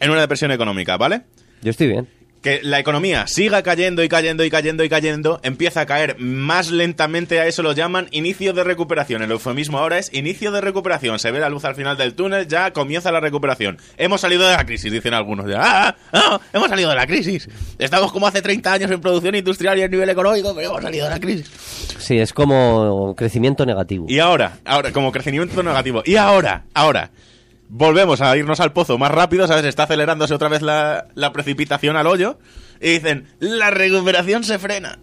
En una depresión económica, ¿vale? Yo estoy bien. Que la economía siga cayendo y cayendo y cayendo y cayendo, empieza a caer más lentamente, a eso lo llaman inicio de recuperación. El eufemismo ahora es inicio de recuperación. Se ve la luz al final del túnel, ya comienza la recuperación. Hemos salido de la crisis, dicen algunos. Ya, ¡Ah! ¡Ah! ¡Hemos salido de la crisis! Estamos como hace 30 años en producción industrial y en nivel económico, pero hemos salido de la crisis. Sí, es como crecimiento negativo. Y ahora, ahora, como crecimiento negativo. Y ahora, ahora, volvemos a irnos al pozo más rápido, ¿sabes? Está acelerándose otra vez la, la precipitación al hoyo. Y dicen, la recuperación se frena.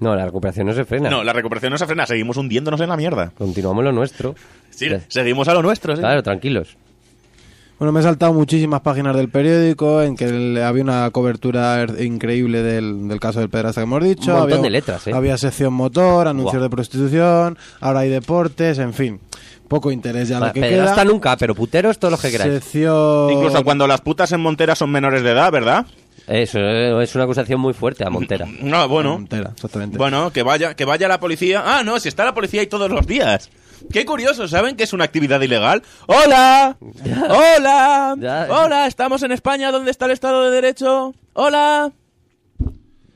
No, la recuperación no se frena. No, la recuperación no se frena, seguimos hundiéndonos en la mierda. Continuamos lo nuestro. Sí, seguimos a lo nuestro, sí. Claro, tranquilos. Bueno, me he saltado muchísimas páginas del periódico en que el- había una cobertura er- increíble del, del caso del pedrasta que hemos dicho. Un montón había, de letras, ¿eh? Había sección motor, anuncios de prostitución, ahora hay deportes, en fin. Poco interés ya lo Va, que queda. nunca, pero puteros todos los que queráis. Sección... Incluso cuando las putas en Montera son menores de edad, ¿verdad? Eso eh, es una acusación muy fuerte a Montera. No, bueno. Montera, exactamente. Bueno, que vaya, que vaya la policía. Ah, no, si está la policía ahí todos los días. Qué curioso, ¿saben que es una actividad ilegal? ¡Hola! ¡Hola! Ya. ¡Hola! ¿Estamos en España? ¿Dónde está el Estado de Derecho? ¡Hola!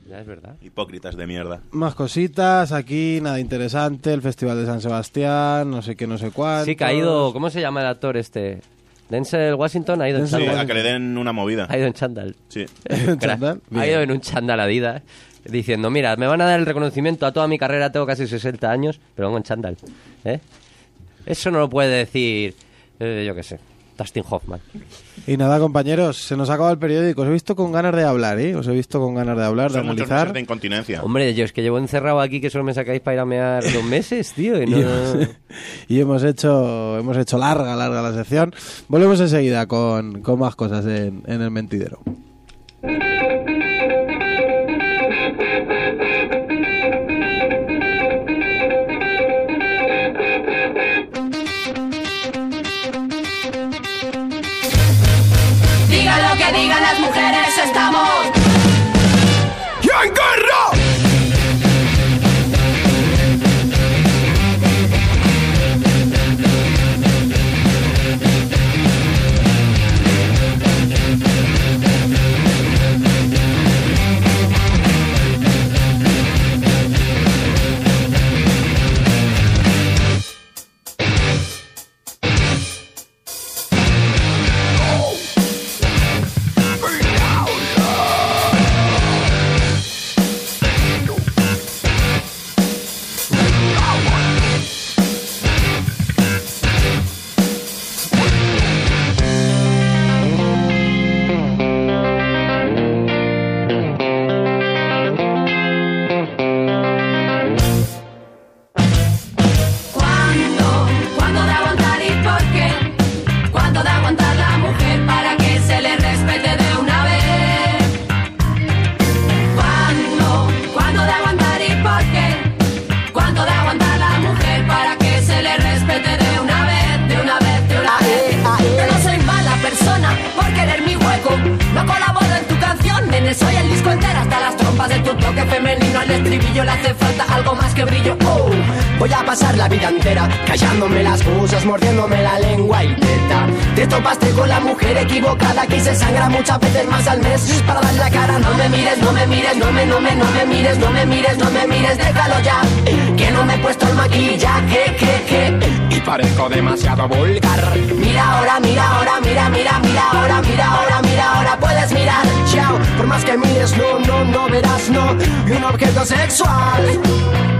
Ya es verdad. Hipócritas de mierda. Más cositas, aquí nada interesante, el Festival de San Sebastián, no sé qué, no sé cuánto. Sí, que ha ido... ¿Cómo se llama el actor este? Denzel Washington ha ido en Denzel Sí, chándal. a que le den una movida. Ha ido en chándal. Sí. chándal? Ha ido en un chándal Adidas diciendo, mira, me van a dar el reconocimiento a toda mi carrera, tengo casi 60 años, pero vengo en chándal. ¿eh? Eso no lo puede decir, eh, yo qué sé, Dustin Hoffman. Y nada, compañeros, se nos acaba el periódico. Os he visto con ganas de hablar, ¿eh? Os he visto con ganas de hablar, de Son muchos analizar. de incontinencia. Hombre, yo es que llevo encerrado aquí que solo me sacáis para ir a mear dos meses, tío. Y no... y hemos hecho hemos hecho larga, larga la sección. Volvemos enseguida con, con más cosas en, en el mentidero. No verás, no. Y un objeto sexual.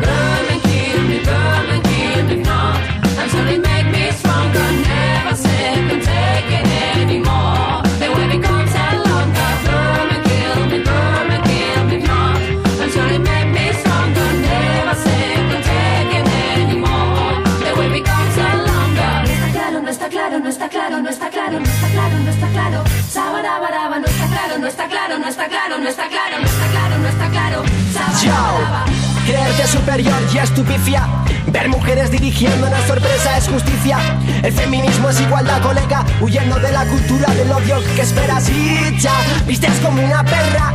Burn and kill me, burn and kill me now. Until they make me stronger, never sick and take it anymore. The way becomes a longer. Burn and kill me, burn and kill me now. Until they make me stronger, never sick and take it anymore. The way becomes a longer. No está claro, no está claro, no está claro, no está claro, no está claro, no está claro. Sabarabaraba, no está claro, no está claro, no está claro, no está claro, Creerte superior y estupicia. Ver mujeres dirigiendo una sorpresa es justicia. El feminismo es igualdad, colega. Huyendo de la cultura del odio que esperas y ya. Vistes como una perra.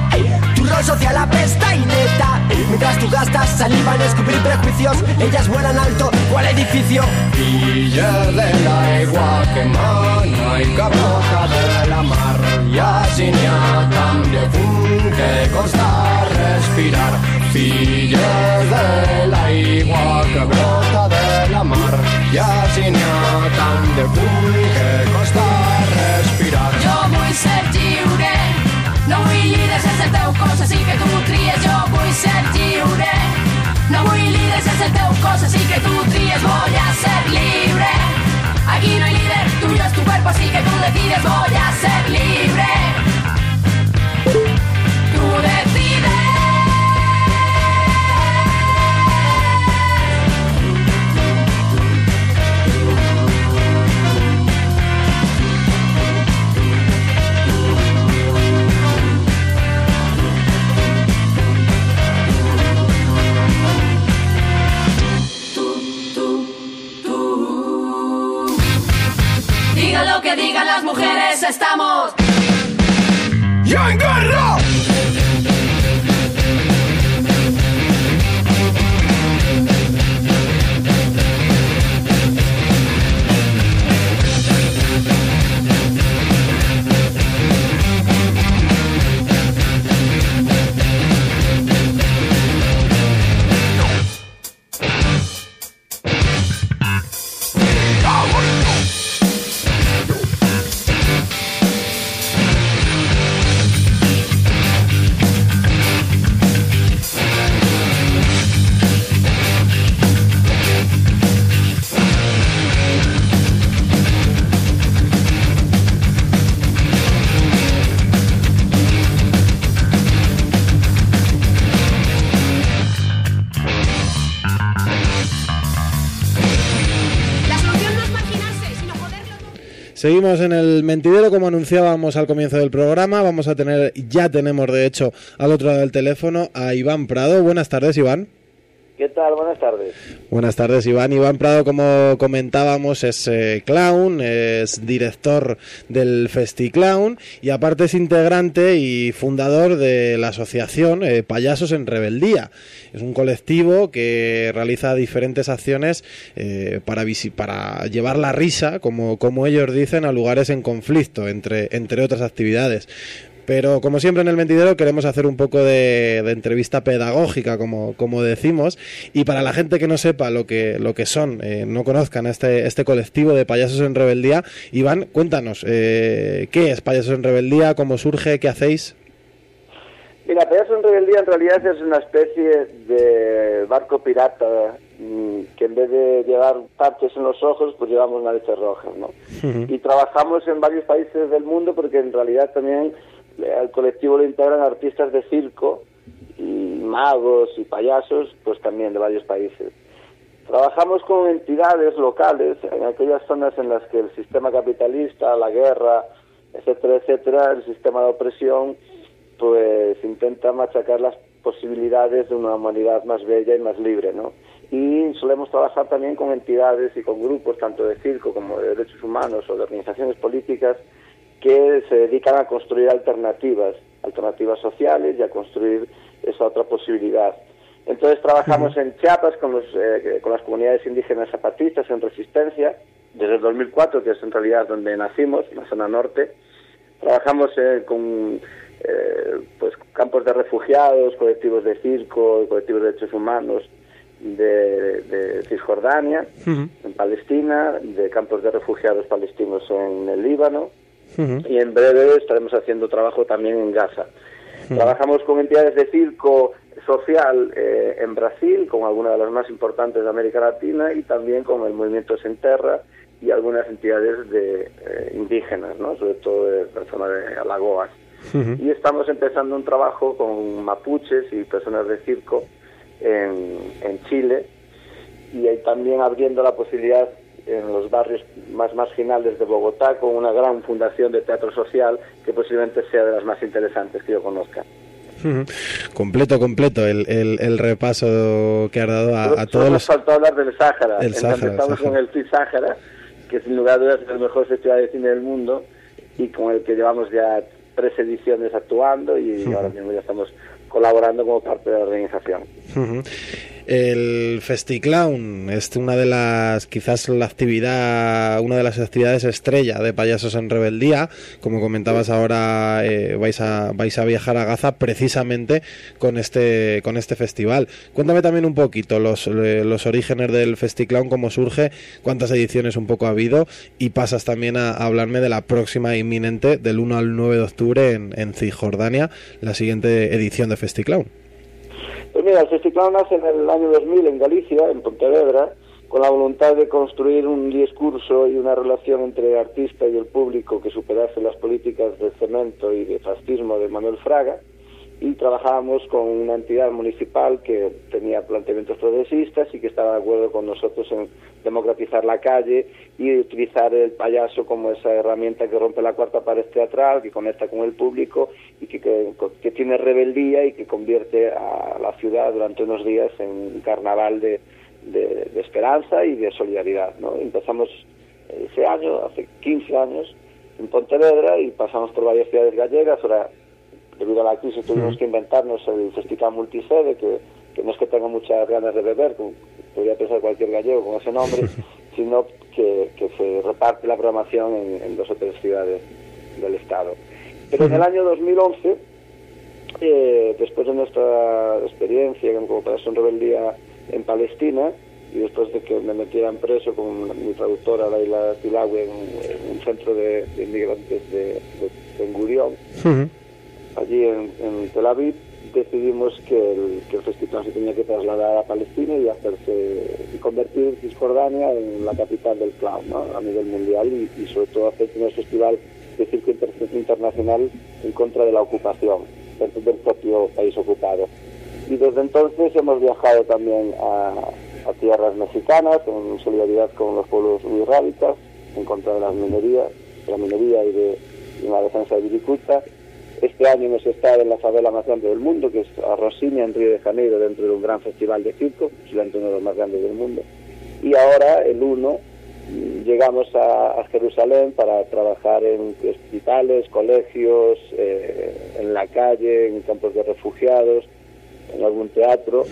Tu rol social apesta y neta. Mientras tú gastas saliva en descubrir prejuicios, ellas vuelan alto. ¿Cuál edificio? Filla de l'aigua que mana que brota de la mar i així n'hi ha tant de que costa respirar. Filles de l'aigua que brota de la mar i així n'hi ha tant de que costa respirar. Jo vull ser lliure, no vull líder sense el teu cos, així que tu tries. Jo vull ser lliure, no vull líder sense el teu cos, así que tú tries. Voy a ser libre, aquí no hay líder, tuyo es tu cuerpo, así que tú decides. Voy a ser libre, tú decides. Digan las mujeres, estamos. ¡Ya Seguimos en el mentidero como anunciábamos al comienzo del programa. Vamos a tener, ya tenemos de hecho al otro lado del teléfono a Iván Prado. Buenas tardes, Iván. ¿Qué tal? Buenas tardes. Buenas tardes, Iván. Iván Prado, como comentábamos, es eh, clown, es director del FestiClown y aparte es integrante y fundador de la asociación eh, Payasos en Rebeldía. Es un colectivo que realiza diferentes acciones eh, para, para llevar la risa, como, como ellos dicen, a lugares en conflicto, entre, entre otras actividades. Pero como siempre en el mentidero queremos hacer un poco de, de entrevista pedagógica, como, como decimos, y para la gente que no sepa lo que, lo que son, eh, no conozcan este, este colectivo de payasos en rebeldía, Iván, cuéntanos, eh, ¿qué es Payasos en Rebeldía? ¿Cómo surge? ¿Qué hacéis? Mira, Payaso en Rebeldía en realidad es una especie de barco pirata mm, que en vez de llevar parches en los ojos, pues llevamos narices rojas, ¿no? Y trabajamos en varios países del mundo porque en realidad también al colectivo lo integran artistas de circo y magos y payasos, pues también de varios países. Trabajamos con entidades locales en aquellas zonas en las que el sistema capitalista, la guerra, etcétera, etcétera, el sistema de opresión, pues intenta machacar las posibilidades de una humanidad más bella y más libre, ¿no? Y solemos trabajar también con entidades y con grupos, tanto de circo como de derechos humanos o de organizaciones políticas, que se dedican a construir alternativas, alternativas sociales y a construir esa otra posibilidad. Entonces trabajamos en Chiapas con, los, eh, con las comunidades indígenas zapatistas en resistencia desde el 2004, que es en realidad donde nacimos, en la zona norte. Trabajamos eh, con eh, pues campos de refugiados, colectivos de circo, colectivos de derechos humanos de, de Cisjordania, en Palestina, de campos de refugiados palestinos en el Líbano y en breve estaremos haciendo trabajo también en Gaza. Trabajamos con entidades de circo social eh, en Brasil, con algunas de las más importantes de América Latina y también con el movimiento Senterra y algunas entidades de eh, indígenas, ¿no? sobre todo de la zona de Alagoas. Y estamos empezando un trabajo con mapuches y personas de circo en, en Chile y ahí también abriendo la posibilidad en los barrios más marginales de Bogotá con una gran fundación de teatro social que posiblemente sea de las más interesantes que yo conozca. Completo, completo el, el, el repaso que has dado a, a todos nos faltó hablar del Sáhara. El Sáhara, Sáhara. con el Sáhara, que sin lugar a dudas es el mejor festival de cine del mundo y con el que llevamos ya tres ediciones actuando y Ujú. ahora mismo ya estamos colaborando como parte de la organización. Ujú. El FestiClown es una de las, quizás la actividad, una de las actividades estrella de Payasos en Rebeldía. Como comentabas ahora, eh, vais a vais a viajar a Gaza precisamente con este con este festival. Cuéntame también un poquito los, eh, los orígenes del FestiClown, cómo surge, cuántas ediciones un poco ha habido y pasas también a, a hablarme de la próxima inminente del 1 al 9 de octubre en, en Cisjordania, la siguiente edición de FestiClown. Mira, el Festiclown nace en el año 2000 en Galicia, en Pontevedra, con la voluntad de construir un discurso y una relación entre el artista y el público que superase las políticas de cemento y de fascismo de Manuel Fraga. Y trabajábamos con una entidad municipal que tenía planteamientos progresistas y que estaba de acuerdo con nosotros en democratizar la calle y utilizar el payaso como esa herramienta que rompe la cuarta pared teatral, que conecta con el público y que, que, tiene rebeldía y que convierte a la ciudad durante unos días en un carnaval de, de, de esperanza y de solidaridad. ¿no? Empezamos ese año, hace 15 años, en Pontevedra y pasamos por varias ciudades gallegas. Ahora, debido a la crisis, tuvimos que inventarnos el Festival Multisede, que, que no es que tenga muchas ganas de beber, como podría pensar cualquier gallego con ese nombre, sino que, que se reparte la programación en, en dos o tres ciudades del Estado. Pero en el año 2011, eh, después de nuestra experiencia como en rebeldía en Palestina, y después de que me metieran preso con mi traductora Laila Tilagüe en, en un centro de, de inmigrantes de, de Gurión, allí en, Tel Aviv, decidimos que el, festival se tenía que trasladar a Palestina y hacerse y convertir Cisjordania en la capital del clown ¿no? a nivel mundial y, sobre todo hacer un festival de circo inter- internacional en contra de la ocupación dentro del propio país ocupado. Y desde entonces hemos viajado también a, tierras mexicanas en solidaridad con los pueblos wixáritas en contra de las minerías, de la minería y de y la defensa de Viricuta. Este año hemos estado en la favela más grande del mundo, que es Arrosinia, en Río de Janeiro, dentro de un gran festival de circo, posiblemente uno de los más grandes del mundo. Y ahora, el 1, mm, llegamos a, a Jerusalén para trabajar en hospitales, colegios, eh, en la calle, en campos de refugiados, en algún teatro.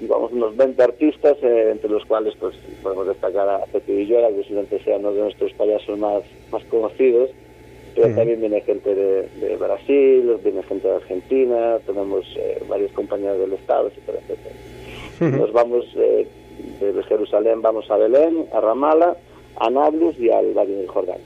Y vamos unos 20 artistas, eh, entre los cuales pues podemos destacar a Pepe Villuela, que posiblemente sea uno de nuestros payasos más, más conocidos pero también viene gente de, de Brasil, viene gente de Argentina, tenemos eh, varias compañías del Estado, etcétera, etcétera. Nos vamos eh, de Jerusalén, vamos a Belén, a Ramala, a Nablus y al Valle del Jordán.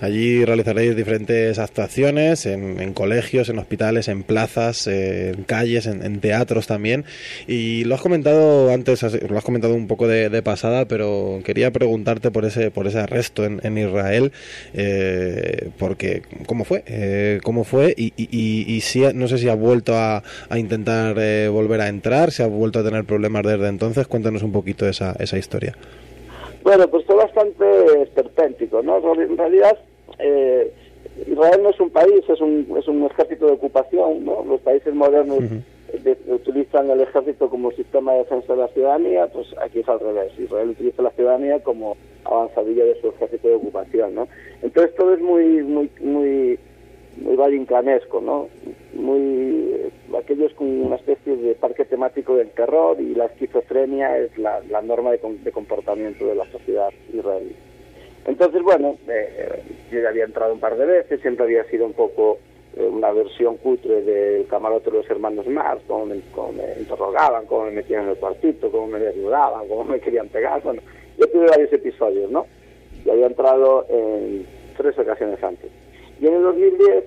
Allí realizaréis diferentes actuaciones en, en colegios, en hospitales, en plazas, eh, en calles, en, teatros también. Y lo has comentado antes, lo has comentado un poco de, pasada, pero quería preguntarte por ese por ese arresto en, en Israel, eh, porque cómo fue, Eh, cómo fue y, y, y- si no sé si ha vuelto a, a intentar eh, volver a entrar, si ha vuelto a tener problemas desde entonces. Cuéntanos un poquito esa esa historia. Bueno, pues fue bastante esperpéntico, ¿no? En realidad, eh, Israel no es un país, es un, es un ejército de ocupación, ¿no? Los países modernos de- utilizan el ejército como sistema de defensa de la ciudadanía, pues aquí es al revés. Israel utiliza la ciudadanía como avanzadilla de su ejército de ocupación, ¿no? Entonces todo es muy, muy, muy, muy valle-inclanesco, ¿no? Muy, eh, aquello es como una especie de parque temático del terror y la esquizofrenia es la, norma de, de comportamiento de la sociedad israelí. Entonces, bueno, eh, yo ya había entrado un par de veces, siempre había sido un poco eh, una versión cutre del camarote de los hermanos Marx, cómo me, interrogaban, cómo me metían en el cuartito, cómo me desnudaban, cómo me querían pegar. Yo tuve varios episodios, ¿no? Y había entrado en tres ocasiones antes. Y en el 2010,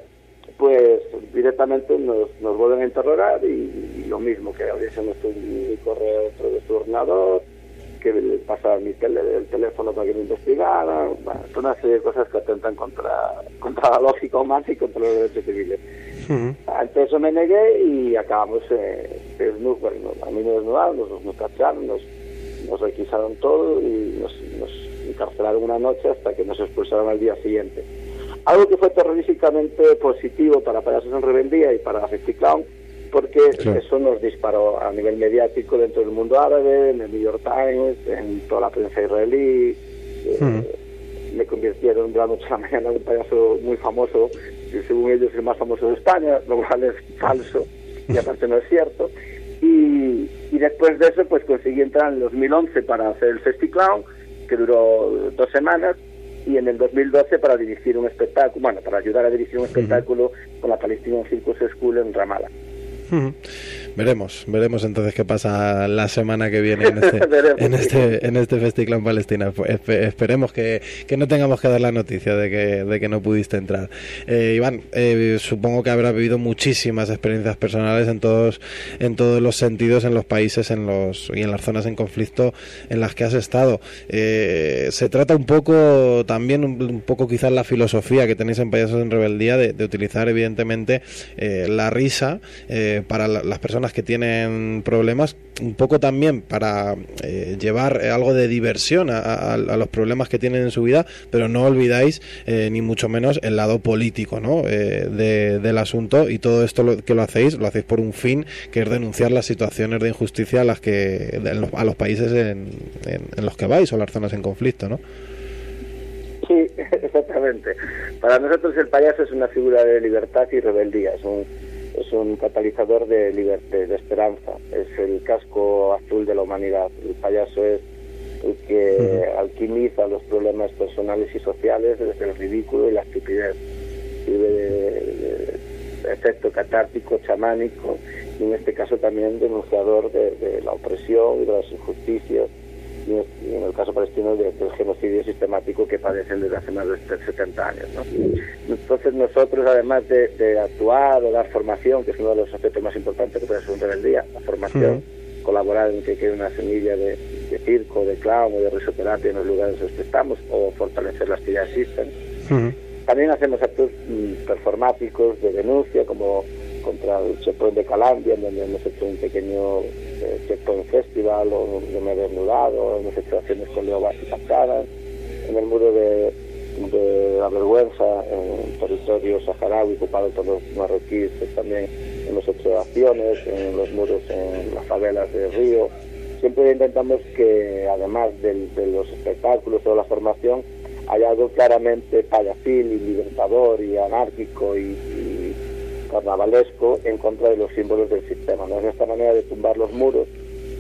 pues directamente nos, nos vuelven a interrogar y, y lo mismo, que abriese nuestro mi correo dentro de su ordenador, que le pasaba mi tele, el teléfono para que lo investigaran, bueno, toda una serie de cosas que atentan contra, contra la lógica humana y contra los derechos civiles. Ante eso me negué y acabamos eh, desnudos, bueno, a mí me desnudaron, nos, nos cacharon, nos, nos requisaron todo y nos, nos encarcelaron una noche hasta que nos expulsaron al día siguiente. Algo que fue terroríficamente positivo para Payasos en Rebeldía y para FestiClown, porque Claro. eso nos disparó a nivel mediático dentro del mundo árabe, en el New York Times, en toda la prensa israelí. eh, Me convirtieron de la noche a la mañana en un payaso muy famoso, y según ellos el más famoso de España, lo cual es falso y aparte no es cierto. Y, y después de eso, pues conseguí entrar en el 2011 para hacer el FestiClown, que duró dos semanas, y en el 2012 para dirigir un espectáculo, bueno, para ayudar a dirigir un espectáculo con la Palestinian Circus School en Ramallah. Veremos, veremos entonces qué pasa la semana que viene en este, en este, en este Festiclan Palestina. Pues, espe- esperemos que, que no tengamos que dar la noticia de que, de que no pudiste entrar. Eh, Iván, eh, supongo que habrá vivido muchísimas experiencias personales en todos, en todos los sentidos, en los países en los, y en las zonas en conflicto en las que has estado. Eh, se trata un poco también, un, un poco quizás la filosofía que tenéis en Payasos en Rebeldía de, de utilizar evidentemente eh, la risa eh, para la- las personas que tienen problemas, un poco también para eh, llevar eh, algo de diversión a, los problemas que tienen en su vida, pero no olvidáis eh, ni mucho menos el lado político ¿no? De- del asunto y todo esto lo, que lo hacéis, lo hacéis por un fin que es denunciar las situaciones de injusticia a las que los- a los países en los que vais o las zonas en conflicto, ¿no? Sí, exactamente. Para nosotros el payaso es una figura de libertad y rebeldía, es un, es un catalizador de, de, de esperanza, es el casco azul de la humanidad. El payaso es el que alquimiza los problemas personales y sociales desde el ridículo y la estupidez. Sirve de, de efecto catártico, chamánico y en este caso también denunciador de, de la opresión y de las injusticias y en, el caso palestino de- del genocidio sistemático que padecen desde hace más de 70 años. ¿no? Entonces nosotros, además de, de actuar o dar formación, que es uno de los aspectos más importantes que puede ser un rebeldía, la formación, colaborar en que quede una semilla de, de circo, de clown o de risoterapia en los lugares en los que estamos, o fortalecer las que ya existen. También hacemos actos mm, performáticos de denuncia, como contra el checkpoint de Calambia, en donde hemos hecho un pequeño eh, checkpoint festival, o yo me he desnudado, hemos hecho acciones con Leo y Cascadas, en el muro de, de la vergüenza, en territorio saharaui ocupado por los marroquíes, pues también hemos hecho acciones, en los muros en las favelas de Río. Siempre intentamos que, además del- de los espectáculos o la formación, haya algo claramente payasil y libertador y anárquico y, y carnavalesco en contra de los símbolos del sistema. ¿no? Es nuestra manera de tumbar los muros.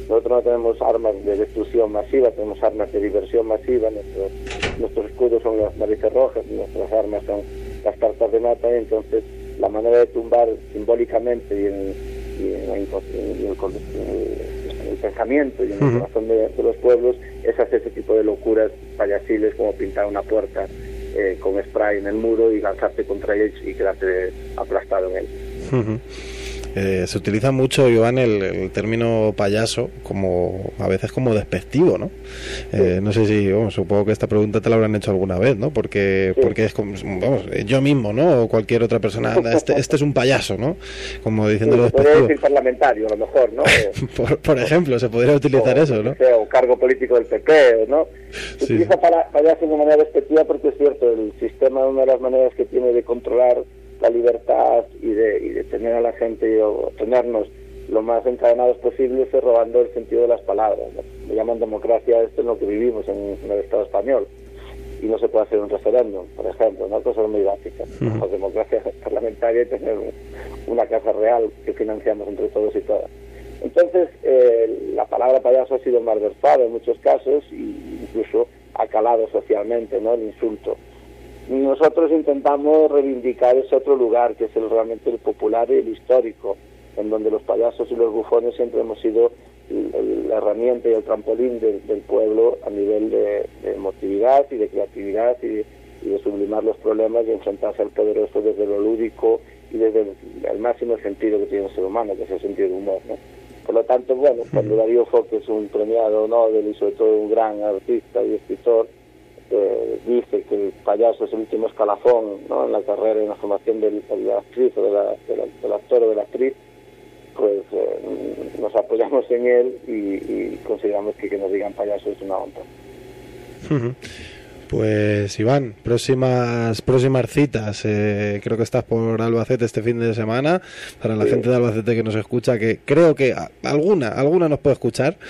Nosotros no tenemos armas de destrucción masiva, tenemos armas de diversión masiva. Nuestros, nuestros escudos son las narices rojas, nuestras armas son las cartas de nata. Y entonces, la manera de tumbar simbólicamente y en, y en el, con- en el pensamiento y en el corazón de, de los pueblos es hacer ese tipo de locuras payasiles como pintar una puerta eh, con spray en el muro y lanzarte contra él y quedarte aplastado en él. Eh, se utiliza mucho, Iván, el, el término payaso como a veces como despectivo, ¿no? Eh, no sé si, vamos, supongo que esta pregunta te la habrán hecho alguna vez, ¿no? Porque, porque es como, vamos, eh, yo mismo, ¿no? O cualquier otra persona, anda, este, este es un payaso, ¿no? Como diciéndolo Sí, podría despectivo. decir parlamentario, a lo mejor, ¿no? Por, por ejemplo, se podría utilizar eso, ¿no? o sea, o cargo político del PP, ¿no? Se utiliza para, payaso de manera despectiva porque es cierto, el sistema, una de las maneras que tiene de controlar la libertad y de, y de tener a la gente o tenernos lo más encadenados posibles es robando el sentido de las palabras. Le llaman democracia, esto es lo que vivimos en, en el Estado español. Y no se puede hacer un referéndum, por ejemplo, una cosa muy básica. Ujú. La democracia parlamentaria y tener un- una casa real que financiamos entre todos y todas. Entonces, eh, la palabra payaso ha sido malversada en muchos casos e incluso ha calado socialmente, ¿no? El insulto. Nosotros intentamos reivindicar ese otro lugar que es el realmente el popular y el histórico, en donde los payasos y los bufones siempre hemos sido la herramienta y el trampolín del- del pueblo a nivel de, de emotividad y de creatividad y de, y de sublimar los problemas y enfrentarse al poderoso desde lo lúdico y desde el, el máximo sentido que tiene el ser humano, que es el sentido del humor. ¿no? Por lo tanto, bueno, cuando Darío Fo, que es un premiado Nobel y sobre todo un gran artista y escritor, eh, dice que el payaso es el último escalafón en la carrera y en la formación del, de la actriz o de la- de la- del actor o de la actriz, pues eh, nos apoyamos en él y, consideramos que que nos digan payaso es una honra. Pues Iván, próximas próximas citas. eh, creo que estás por Albacete este fin de semana. Para la gente de Albacete que nos escucha, que creo que alguna alguna nos puede escuchar.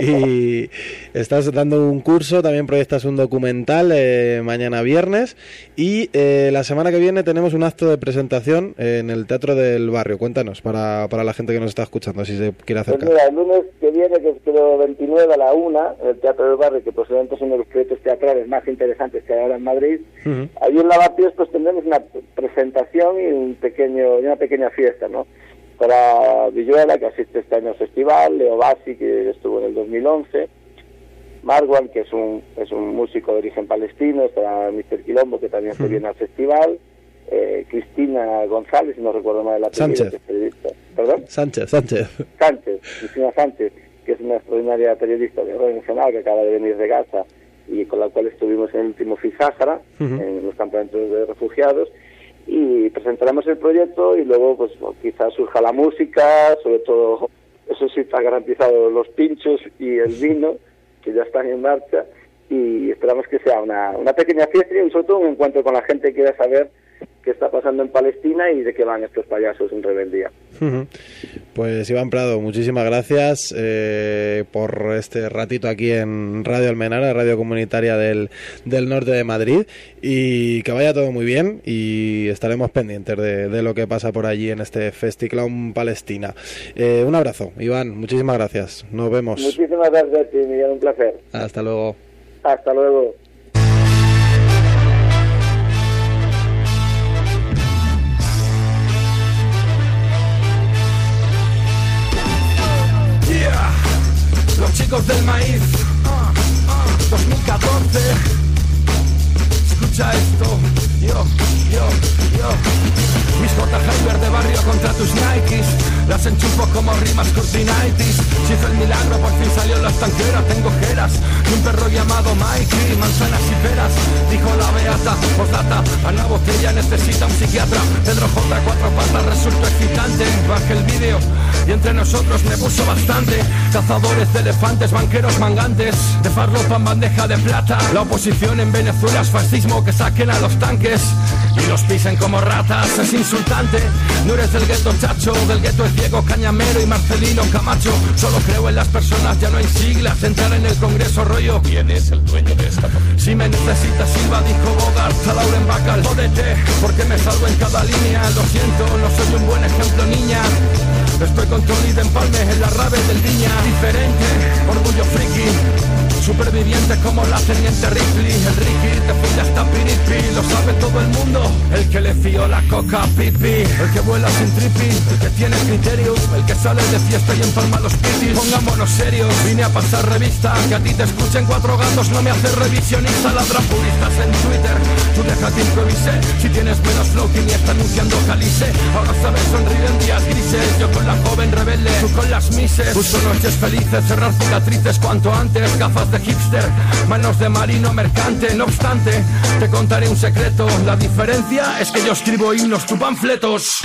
Y, y estás dando un curso, también proyectas un documental eh, mañana viernes. Y eh, la semana que viene tenemos un acto de presentación en el Teatro del Barrio. Cuéntanos para, para la gente que nos está escuchando, si se quiere Pues acercar. mira, el lunes que viene, que es creo 29 a la 1, en el Teatro del Barrio, que posiblemente es uno de teatrales más interesantes que hay ahora en Madrid, Ujú. Allí en Lavapiés pues tendremos una presentación y un pequeño y una pequeña fiesta, ¿no? Para Villuela, que asiste este año al festival, Leo Bassi, que estuvo en el 2011, Marwan, que es un, es un músico de origen palestino, está Mr. Quilombo, que también se Ujú. viene al festival, eh, Cristina González, si no recuerdo mal el apellido, Sánchez. es periodista. ¿Perdón? Sánchez, Sánchez. Sánchez, Cristina Sánchez, que es una extraordinaria periodista de Radio Nacional que acaba de venir de Gaza y con la cual estuvimos en FISÁhara, Ujú. en los campamentos de refugiados, y presentaremos el proyecto y luego pues quizás surja la música, sobre todo, eso sí está garantizado, los pinchos y el vino, que ya están en marcha, y esperamos que sea una, una pequeña fiesta y sobre todo un encuentro con la gente que quiera saber qué está pasando en Palestina y de qué van estos payasos en rebeldía. Pues Iván Prado, muchísimas gracias eh, por este ratito aquí en Radio Almenara, radio comunitaria del, del norte de Madrid, y que vaya todo muy bien y estaremos pendientes de, de lo que pasa por allí en este Festiclown Palestina. Eh, un abrazo, Iván, muchísimas gracias, nos vemos. Muchísimas gracias a ti, Miguel, un placer. Hasta luego. Hasta luego. Los chicos del maíz, ah, ah, 2014. Escucha esto, yo, yo, yo. Mis J. Hyper de barrio contra tus Nikes. Las enchufo como rimas Curtinitis. Si hizo el milagro, por fin salió la estanquera. Tengo ojeras y un perro llamado Mikey. Manzanas y peras, dijo la beata. Postdata, Ana Botella necesita un psiquiatra. Pedro J. Cuatro patas resultó excitante. Bajé el vídeo y entre nosotros me puso bastante. Cazadores de elefantes, banqueros mangantes. De farlopa en bandeja de plata. La oposición en Venezuela es fascismo que saquen a los tanques y los pisen como ratas. Es insultante. No eres del gueto chacho, del gueto es Diego Cañamero y Marcelino Camacho. Solo creo en las personas, ya no hay siglas. Entrar en el Congreso rollo. ¿Quién es el dueño de esta Si me necesitas, Silva, dijo Bogart a Lauren Bacall. Jódete, porque me salgo en cada línea. Lo siento, no soy un buen ejemplo, niña. Estoy con Tony de Empalme en la rave del Viña. Diferente, orgullo friki. Superviviente como la teniente Ripley. El Ricky te fuiste hasta Piripi Lo sabe todo el mundo. El que le fió la coca pipi El que vuela sin tripi El que tiene criterio. El que sale de fiesta y empalma los pitis. Pongámonos serios. Vine a pasar revista. Que a ti te escuchen cuatro gatos. No me hace revisionista. Ladran puristas en Twitter. Tú déjate improvisé Si tienes menos flow que está anunciando calice. Ahora sabes sonreír en días grises. Yo con la joven rebelde. Tú con las mises. Justo noches felices. Cerrar cicatrices cuanto antes. Gafas de hipster Manos de marino mercante. No obstante Te contaré un secreto. La diferencia es que yo escribo himnos Tu panfletos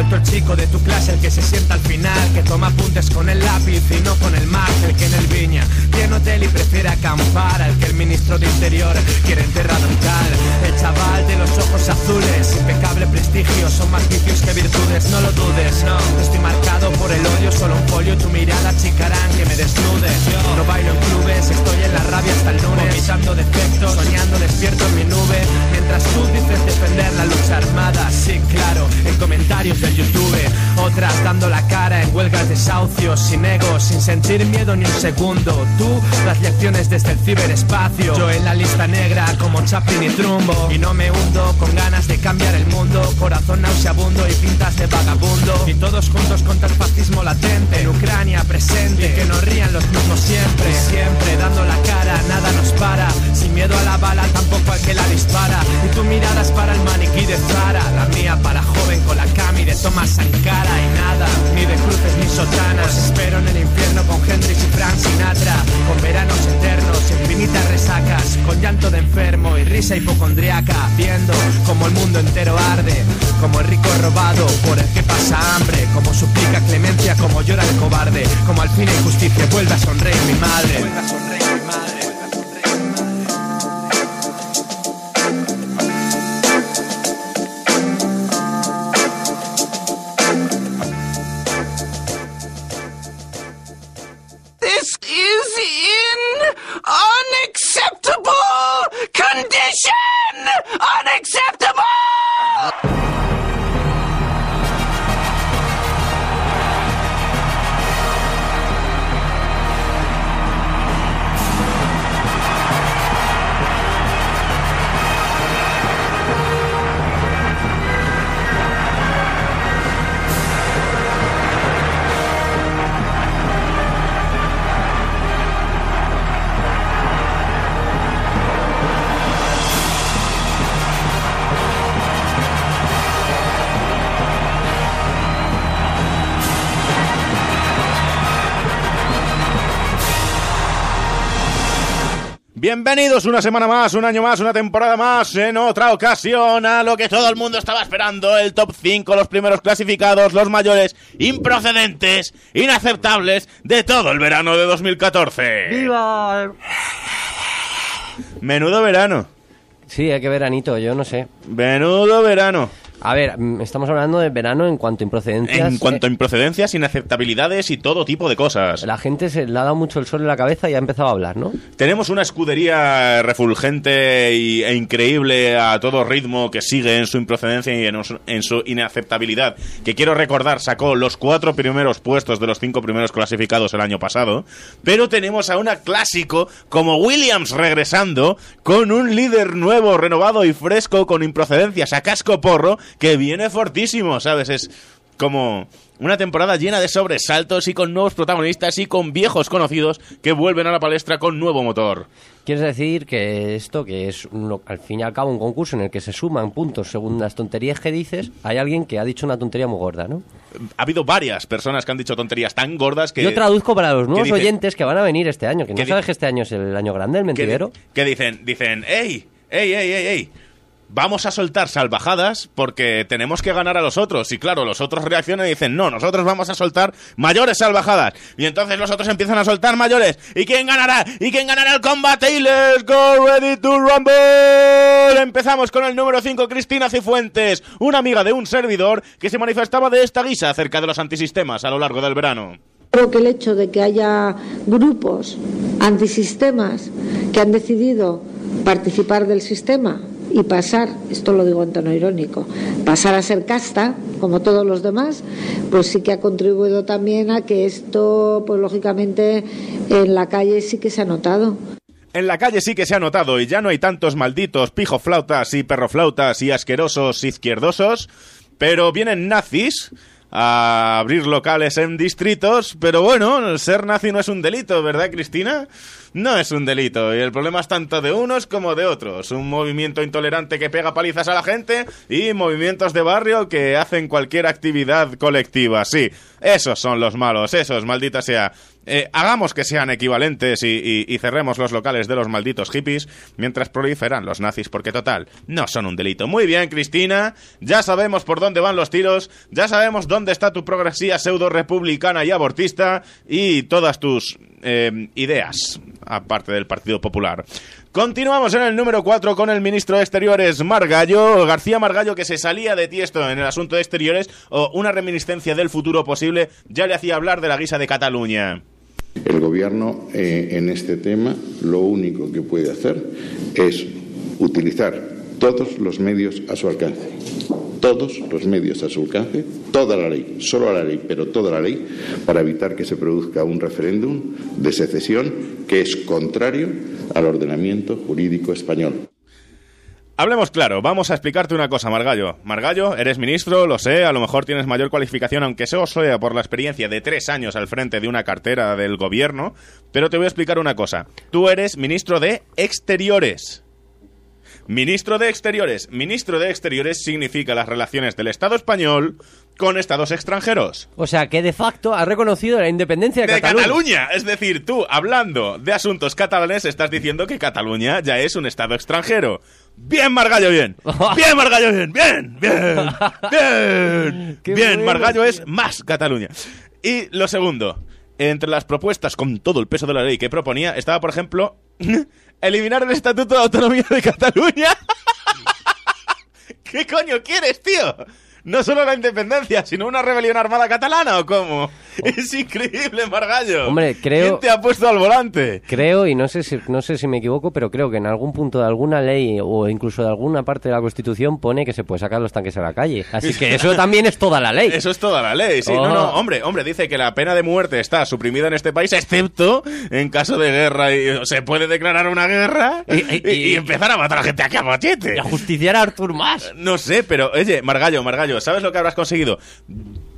vuelto el chico de tu clase, el que se sienta al final, que toma apuntes con el lápiz y no con el el que en el viña tiene hotel y prefiere acampar, al que el ministro de Interior quiere enterrado en cal. El chaval de los ojos azules, impecable prestigio, son más vicios que virtudes, no lo dudes, no. Estoy marcado por el odio, solo un folio, tu mirada chicarán que me desnude. No bailo en clubes, estoy en la rabia hasta el lunes, vomitando defectos, soñando despierto en mi nube, mientras tú dices defender la lucha armada, sí, claro, en comentarios otras dando la cara en huelgas de desahucios, sin ego, sin sentir miedo ni un segundo. Tú, las lecciones desde el ciberespacio, yo en la lista negra como Chaplin y Trumbo, y no me hundo con ganas de cambiar el mundo, corazón nauseabundo y pintas de vagabundo, y todos juntos contra el fascismo latente, en Ucrania presente, y que nos rían los mismos siempre, siempre dando la cara, nada nos para, sin miedo a la bala, tampoco al que la dispara, y tu mirada es para el maniquí de Zara, la mía para joven con la cami de Thomas Sankara, y nada, ni de cruces ni sotanas, espero en el infierno con Hendrix y Frank Sinatra, con veranos eternos, infinitas resacas, con llanto de enfermo y risa hipocondriaca, viendo como el mundo entero arde, como el rico robado por el que pasa hambre, como suplica clemencia, como llora el cobarde, como al fin hay justicia, vuelve a sonreír mi madre. Vuelve a sonreír mi madre. Bienvenidos una semana más, un año más, una temporada más, en otra ocasión a lo que todo el mundo estaba esperando, el top 5, los primeros clasificados, los mayores, improcedentes, inaceptables de todo el verano de 2014. ¡Viva! Menudo verano. Sí, hay que veranito, yo no sé. Menudo verano. A ver, mm, estamos hablando de verano en cuanto a improcedencias. En cuanto a improcedencias, inaceptabilidades y todo tipo de cosas. La gente se le ha dado mucho el sol en la cabeza y ha empezado a hablar, ¿no? Tenemos una escudería refulgente y- e increíble a todo ritmo que sigue en su improcedencia y en, su- en su inaceptabilidad. Que quiero recordar, sacó los cuatro primeros puestos de los cinco primeros clasificados el año pasado. Pero tenemos a una clásico como Williams regresando con un líder nuevo, renovado y fresco con improcedencias a casco porro que viene fortísimo, ¿sabes? Es como una temporada llena de sobresaltos y con nuevos protagonistas y con viejos conocidos que vuelven a la palestra con nuevo motor. Quieres decir que esto, que es un- al fin y al cabo un concurso en el que se suman puntos según las tonterías que dices, hay alguien que ha dicho una tontería muy gorda, ¿no? Ha habido varias personas que han dicho tonterías tan gordas que... Yo traduzco para los nuevos dice- oyentes que van a venir este año, que ¿Qué no sabes que este año es el año grande, el que, mentidero. que dicen, dicen, ¡Ey! ¡Ey, ey, ey, ey! Vamos a soltar salvajadas porque tenemos que ganar a los otros. Y claro, los otros reaccionan y dicen, no, nosotros vamos a soltar mayores salvajadas. Y entonces los otros empiezan a soltar mayores. ¿Y quién ganará? ¿Y quién ganará el combate? Y let's go ready to rumble. Empezamos con el número 5, Cristina Cifuentes, una amiga de un servidor que se manifestaba de esta guisa acerca de los antisistemas a lo largo del verano. Creo que el hecho de que haya grupos antisistemas que han decidido participar del sistema y pasar, esto lo digo en tono irónico, pasar a ser casta, como todos los demás, pues sí que ha contribuido también a que esto, pues lógicamente, en la calle sí que se ha notado. En la calle sí que se ha notado y ya no hay tantos malditos pijoflautas y perroflautas y asquerosos izquierdosos, pero vienen nazis a abrir locales en distritos, pero bueno, ser nazi no es un delito, ¿verdad, Cristina? No es un delito, y el problema es tanto de unos como de otros. Un movimiento intolerante que pega palizas a la gente y movimientos de barrio que hacen cualquier actividad colectiva. Sí, esos son los malos, esos, maldita sea. Eh, hagamos que sean equivalentes y, cerremos los locales de los malditos hippies mientras proliferan los nazis, porque total, no son un delito. Muy bien, Cristina, ya sabemos por dónde van los tiros, ya sabemos dónde está tu progresía pseudo republicana y abortista y todas tus eh, ideas, aparte del Partido Popular. Continuamos en el número 4 con el ministro de Exteriores Margallo, García Margallo, que se salía de tiesto en el asunto de Exteriores o una reminiscencia del futuro posible ya le hacía hablar de la guisa de Cataluña. El Gobierno eh, en este tema lo único que puede hacer es utilizar todos los medios a su alcance. Todos los medios a su alcance, toda la ley, solo la ley, pero toda la ley, para evitar que se produzca un referéndum de secesión que es contrario al ordenamiento jurídico español. Hablemos claro, vamos a explicarte una cosa, Margallo. Margallo, eres ministro, lo sé, a lo mejor tienes mayor cualificación, aunque sea sea por la experiencia de tres años al frente de una cartera del gobierno, pero te voy a explicar una cosa. Tú eres ministro de Exteriores. Ministro de Exteriores. Ministro de Exteriores significa las relaciones del Estado español con estados extranjeros. O sea, que de facto ha reconocido la independencia de, De Cataluña. Cataluña. Es decir, tú, hablando de asuntos catalanes, estás diciendo que Cataluña ya es un estado extranjero. Bien, Margallo, bien. Bien, Margallo, bien. Bien, bien. Bien. Qué bien, bueno, Margallo es más Cataluña. Y lo segundo, entre las propuestas con todo el peso de la ley que proponía, estaba, por ejemplo, eliminar el Estatuto de Autonomía de Cataluña. ¿Qué coño quieres, tío? No solo la independencia, sino una rebelión armada catalana, ¿o cómo? Es increíble, Margallo. Hombre, creo- ¿Quién te ha puesto al volante? Creo, y no sé, si, no sé si me equivoco, pero creo que en algún punto de alguna ley o incluso de alguna parte de la Constitución pone que se puede sacar los tanques a la calle. Así que eso también es toda la ley. Eso es toda la ley, sí. Oh. No, no, hombre, hombre, dice que la pena de muerte está suprimida en este país, excepto en caso de guerra. Y se puede declarar una guerra y, y empezar a matar a gente a machete. Y a justiciar a Artur más. No sé, pero oye, Margallo, Margallo, ¿sabes lo que habrás conseguido?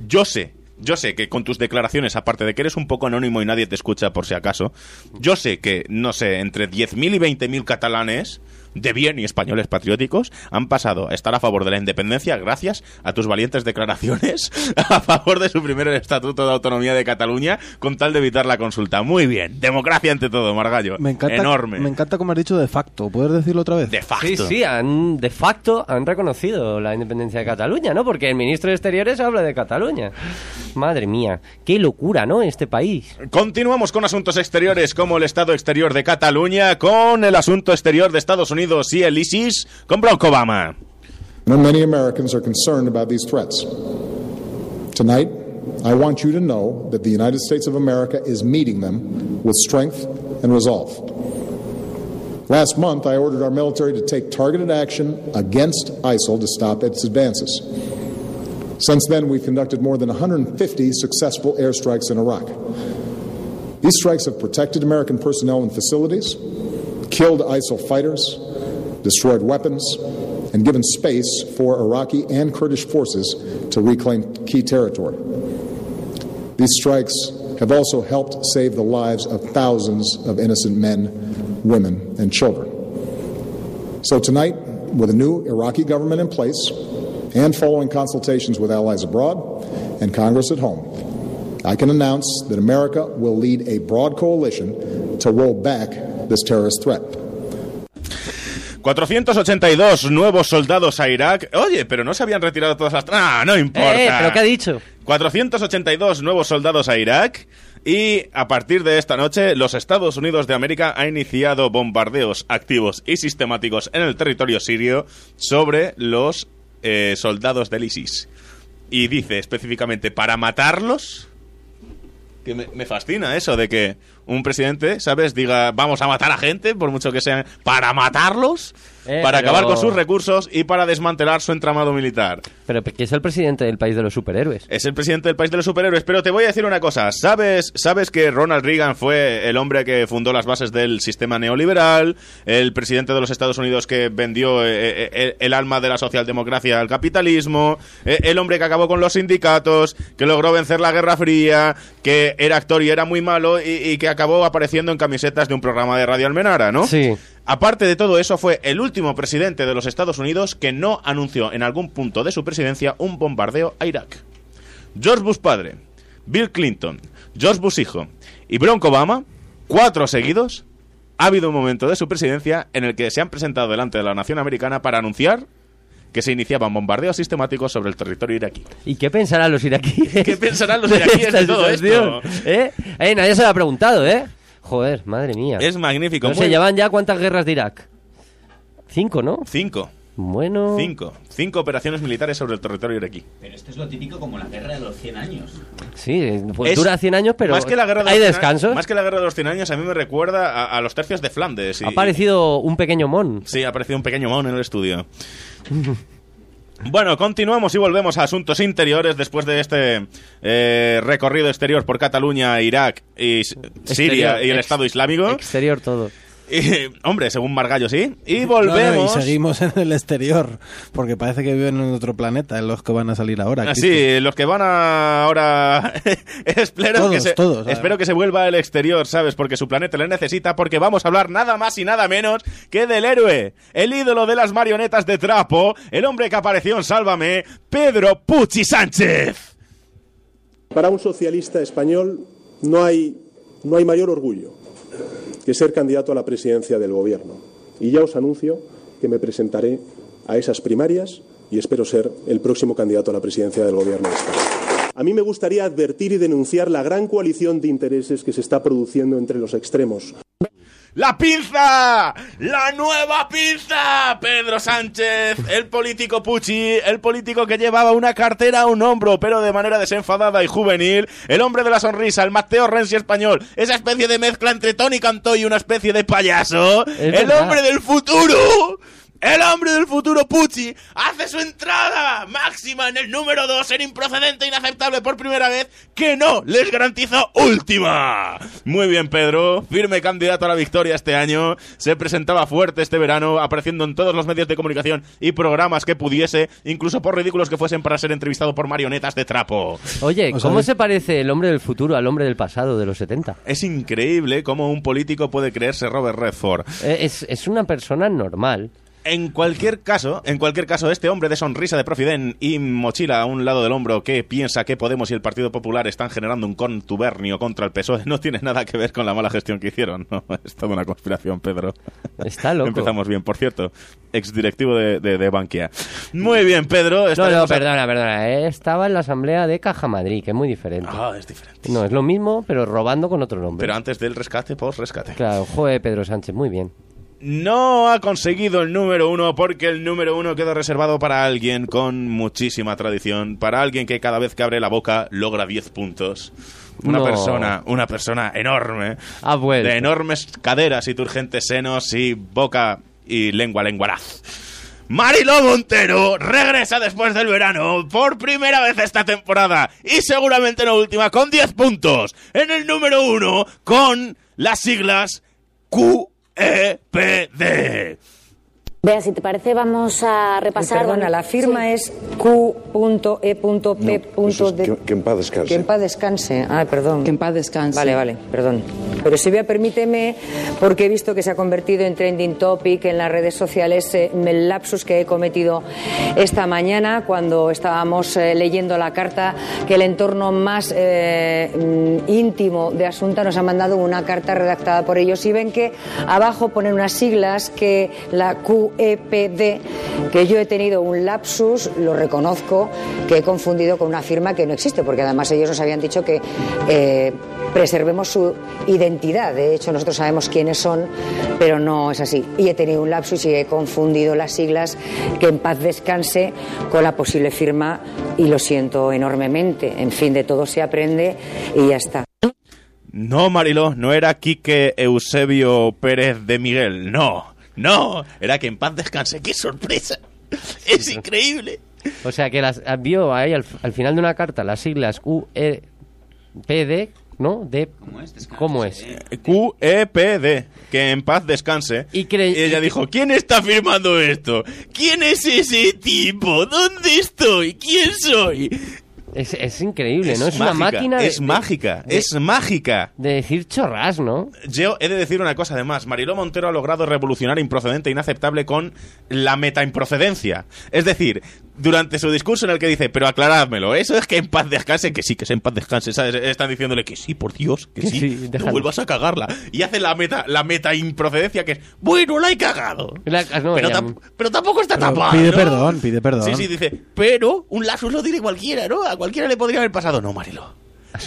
Yo sé. Yo sé que con tus declaraciones, aparte de que eres un poco anónimo y nadie te escucha por si acaso, yo sé que, no sé, entre 10.000 y 20.000 catalanes de bien y españoles patrióticos han pasado a estar a favor de la independencia gracias a tus valientes declaraciones a favor de suprimir el Estatuto de Autonomía de Cataluña con tal de evitar la consulta. Muy bien, democracia ante todo, Margallo. Me encanta, Enorme. Me encanta como has dicho de facto. ¿Puedes decirlo otra vez? De facto. Sí, sí, han, de facto han reconocido la independencia de Cataluña, ¿no? Porque el ministro de Exteriores habla de Cataluña. Madre mía, qué locura, ¿no? Este país. Continuamos con asuntos exteriores como el estado exterior de Cataluña, con el asunto exterior de Estados Unidos y el ISIS, con Barack Obama. Many Americans are concerned about these threats. Tonight, I want you to know that the United States of America is meeting them with strength and resolve. Last month, I ordered our military to take targeted action against ISIL to stop its advances. Since then, we've conducted more than 150 successful airstrikes in Iraq. These strikes have protected American personnel and facilities, killed ISIL fighters, destroyed weapons, and given space for Iraqi and Kurdish forces to reclaim key territory. These strikes have also helped save the lives of thousands of innocent men, women, and children. So tonight, with a new Iraqi government in place and following consultations with allies abroad and Congress at home, I can announce that America will lead a broad coalition to roll back this terrorist threat. 482 nuevos soldados a Irak. Oye, pero no se habían retirado todas las... Ah, no importa. Eh, ¿pero qué ha dicho? 482 nuevos soldados a Irak. Y a partir de esta noche, los Estados Unidos de América ha iniciado bombardeos activos y sistemáticos en el territorio sirio sobre los eh, soldados del ISIS. Y dice específicamente, para matarlos, que me, me fascina eso de que un presidente, ¿sabes? Diga, vamos a matar a gente, por mucho que sean, para matarlos, Eh, para pero- acabar con sus recursos y para desmantelar su entramado militar. Pero que es el presidente del país de los superhéroes. Es el presidente del país de los superhéroes, pero te voy a decir una cosa. ¿Sabes, sabes que Ronald Reagan fue el hombre que fundó las bases del sistema neoliberal, el presidente de los Estados Unidos que vendió eh, eh, eh, el alma de la socialdemocracia al capitalismo, el hombre que acabó con los sindicatos, que logró vencer la Guerra Fría, que era actor y era muy malo y, y que acabó apareciendo en camisetas de un programa de Radio Almenara, ¿no? Sí. Aparte de todo eso, fue el último presidente de los Estados Unidos que no anunció en algún punto de su presidencia un bombardeo a Irak. George Bush padre, Bill Clinton, George Bush hijo y Barack Obama, cuatro seguidos, ha habido un momento de su presidencia en el que se han presentado delante de la nación americana para anunciar que se iniciaban bombardeos sistemáticos sobre el territorio iraquí. ¿Y qué pensarán los iraquíes? ¿Qué pensarán los iraquíes de todo esto? ¿Eh? Eh, Nadie se lo ha preguntado, ¿eh? Joder, madre mía. Es magnífico. No sé, ¿llevan ya cuántas guerras de Irak? Cinco, ¿no? Cinco. Bueno. Cinco. Cinco operaciones militares sobre el territorio iraquí. Pero esto es lo típico como la guerra de los 100 años. Sí, pues Es- dura 100 años, pero más que la guerra de hay los 100 descansos. años- Más que la guerra de los 100 años, a mí me recuerda a, a los tercios de Flandes. y- Ha aparecido un pequeño mon. Sí, ha aparecido un pequeño mon en el estudio. Bueno, continuamos y volvemos a asuntos interiores después de este eh, recorrido exterior por Cataluña, Irak y Siria Exterior, y el ex- Estado Islámico. Exterior todo. Y, hombre, según Margallo, sí. Y No, no, volvemos. y seguimos en el exterior, porque parece que viven en otro planeta, en los que van a salir ahora. Así, Cristo. los que van a ahora. espero, Todos, que se, todos, espero que se vuelva al exterior, ¿sabes? Porque su planeta le necesita, porque vamos a hablar nada más y nada menos que del héroe, el ídolo de las marionetas de trapo, el hombre que apareció en Sálvame, Pedro Pucci Sánchez. Para un socialista español no hay, no hay mayor orgullo que ser candidato a la presidencia del gobierno. Y ya os anuncio que me presentaré a esas primarias y espero ser el próximo candidato a la presidencia del gobierno de España. A mí me gustaría advertir y denunciar la gran coalición de intereses que se está produciendo entre los extremos. ¡La pinza! ¡La nueva pinza! Pedro Sánchez, el político Pucci, el político que llevaba una cartera a un hombro, pero de manera desenfadada y juvenil, el hombre de la sonrisa, el Mateo Renzi español, esa especie de mezcla entre Tony Cantó y una especie de payaso, el verdad. hombre del futuro. El hombre del futuro Pucci hace su entrada máxima en el número 2 en improcedente e inaceptable por primera vez que no les garantizo última. Muy bien, Pedro. Firme candidato a la victoria este año. Se presentaba fuerte este verano, apareciendo en todos los medios de comunicación y programas que pudiese, incluso por ridículos que fuesen para ser entrevistado por marionetas de trapo. Oye, ¿Os ¿cómo se parece el hombre del futuro al hombre del pasado de los 70? Es increíble cómo un político puede creerse Robert Redford. Eh, Es, es una persona normal. En cualquier caso, en cualquier caso, este hombre de sonrisa de Profiden y mochila a un lado del hombro que piensa que Podemos y el Partido Popular están generando un contubernio contra el PSOE no tiene nada que ver con la mala gestión que hicieron. No, es toda una conspiración, Pedro. Está loco. Empezamos bien, por cierto. Exdirectivo de, de, de Bankia. Muy bien, Pedro. No, no, a- perdona, perdona. eh, Estaba en la asamblea de Caja Madrid, que es muy diferente. Ah, es diferente. No, es lo mismo, pero robando con otro nombre. Pero antes del rescate, post-rescate. Claro, joder, Pedro Sánchez, muy bien. No ha conseguido el número uno porque el número uno quedó reservado para alguien con muchísima tradición, para alguien que cada vez que abre la boca logra 10 puntos. Una No. persona, una persona enorme, Ha vuelto. de enormes caderas y turgentes senos y boca y lengua lenguaraz. Mariló Montero regresa después del verano por primera vez esta temporada y seguramente no última con 10 puntos en el número uno con las siglas E QEPD. Vea, si te parece, vamos a repasar. Perdona, la firma es Q.E.P. Que, que en paz descanse. Que en paz descanse. Ah, perdón. Que en paz descanse. Vale, vale, perdón. Pero Silvia, permíteme, porque he visto que se ha convertido en trending topic en las redes sociales, eh, el lapsus que he cometido esta mañana cuando estábamos eh, leyendo la carta que el entorno más eh, mm, íntimo de Asunta nos ha mandado una carta redactada por ellos y ven que abajo ponen unas siglas que la QEPD, que yo he tenido un lapsus, lo reconozco, que he confundido con una firma que no existe, porque además ellos nos habían dicho que eh, preservemos su identidad. De hecho, nosotros sabemos quiénes son, pero no es así. Y he tenido un lapsus y he confundido las siglas, que en paz descanse, con la posible firma y lo siento enormemente. En fin, de todo se aprende y ya está. No, Mariló, no era Quique Eusebio Pérez de Miguel, no, no, era que en paz descanse, qué sorpresa, es increíble. O sea, que las vio ahí al, al final de una carta las siglas QEPD, ¿no? De, ¿Cómo es? QEPD, que en paz descanse. Y, ella dijo, ¿quién está firmando esto? ¿Quién es ese tipo? ¿Dónde estoy? ¿Quién soy? Es, es increíble, ¿no? Es, mágica, una máquina de, Es mágica, es mágica. de decir chorras, ¿no? Yo he de decir una cosa además. Mariló Montero ha logrado revolucionar improcedente e inaceptable con la metaimprocedencia. Es decir, durante su discurso en el que dice, pero aclarádmelo, eso es que en paz descanse, que sí, que es en paz descanse, ¿sabes? Están diciéndole que sí, por Dios, que sí, Sí, no vuelvas a cagarla. Y hace la meta, la metaimprocedencia que es, bueno, la he cagado. La- no, pero, ya- tam- pero tampoco está Pero tapada. pide ¿no? perdón, pide perdón. Sí, sí, dice, pero un lapsus lo diré cualquiera, ¿no? A cualquiera le podría haber pasado. No, Marilo.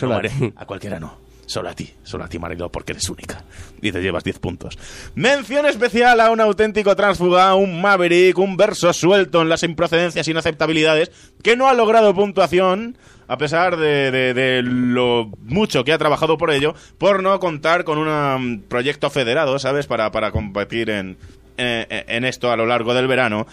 No, a Mari- ti. a cualquiera no. Solo a ti, solo a ti, Marilo, porque eres única. Y te llevas 10 puntos. Mención especial a un auténtico tránsfuga, un maverick, un verso suelto en las improcedencias e inaceptabilidades, que no ha logrado puntuación, a pesar de, de- de lo mucho que ha trabajado por ello, por no contar con un um, proyecto federado, ¿sabes? Para, para competir en, en, en esto a lo largo del verano.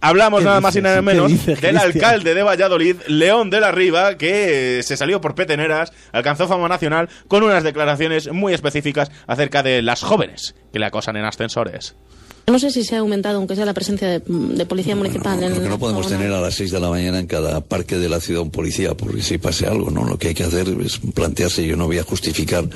Hablamos ¿Qué nada más y nada ¿Qué menos del Cristian? alcalde de Valladolid, León de la Riva, que eh, se salió por peteneras, alcanzó fama nacional con unas declaraciones muy específicas acerca de las jóvenes que le acosan en ascensores. No sé si se ha aumentado, aunque sea la presencia de, de policía municipal. en Porque no podemos tener a las 6 de la mañana en cada parque de la ciudad un policía, porque si pase algo, ¿no? Lo que hay que hacer es plantearse, yo no voy a justificar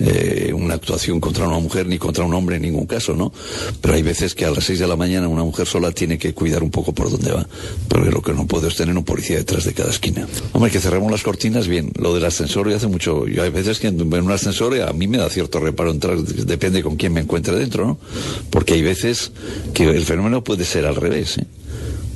eh, una actuación contra una mujer ni contra un hombre en ningún caso, ¿no? Pero hay veces que a las 6 de la mañana una mujer sola tiene que cuidar un poco por dónde va. Porque lo que no puedo es tener un policía detrás de cada esquina. Hombre, que cerremos las cortinas, bien. Lo del ascensor ya hace mucho. Yo hay veces que en en un ascensor a mí me da cierto reparo entrar, depende con quién me encuentre dentro, ¿no? Porque hay veces que el fenómeno puede ser al revés, ¿eh?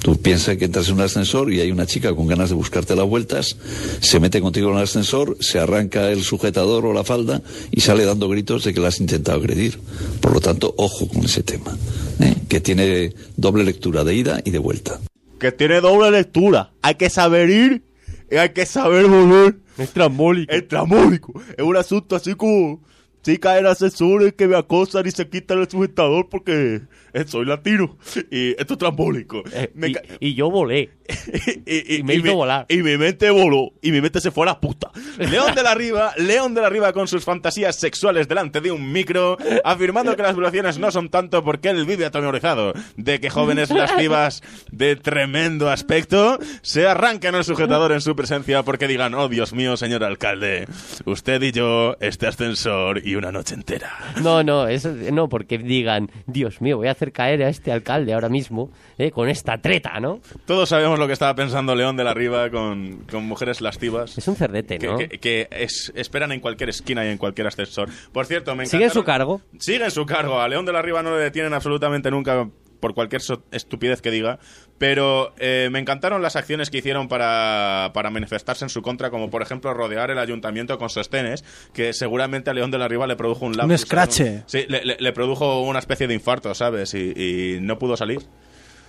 Tú piensas que entras en un ascensor y hay una chica con ganas de buscarte las vueltas, se mete contigo en el ascensor, se arranca el sujetador o la falda y sale dando gritos de que la has intentado agredir. Por lo tanto, ojo con ese tema, ¿eh? que tiene doble lectura de ida y de vuelta. Que tiene doble lectura. Hay que saber ir y hay que saber volver. Es trambólico. Es trambólico. Es un asunto así como chicas en ascensores que me acosan y se quitan el sujetador porque eh, soy latino. Y esto es trambólico. Eh, y, yo volé. y, me hizo mi- volar. Y mi mente voló. Y mi mente se fue a la puta. León de la Riva, León de la Riva con sus fantasías sexuales delante de un micro, afirmando que las violaciones no son tanto porque él vive atemorizado de que jóvenes lascivas de tremendo aspecto se arranquen el sujetador en su presencia porque digan, oh Dios mío, señor alcalde, usted y yo, este ascensor y una noche entera. No, no, eso, no, porque digan, Dios mío, voy a hacer caer a este alcalde ahora mismo eh, con esta treta, ¿no? Todos sabemos lo que estaba pensando León de la Riva con, con mujeres lascivas. Es un cerdete, que, ¿no? que- que es- esperan en cualquier esquina y en cualquier ascensor. Por cierto, me ¿Sigue en su cargo? Sigue en su cargo. A León de la Riva no le detienen absolutamente nunca por cualquier estupidez que diga. Pero eh, me encantaron las acciones que hicieron para, para manifestarse en su contra, como por ejemplo rodear el ayuntamiento con sostenes, que seguramente a León de la Riva le produjo un lapsus. escrache. Sí, le, le- le produjo una especie de infarto, ¿sabes? Y, y no pudo salir.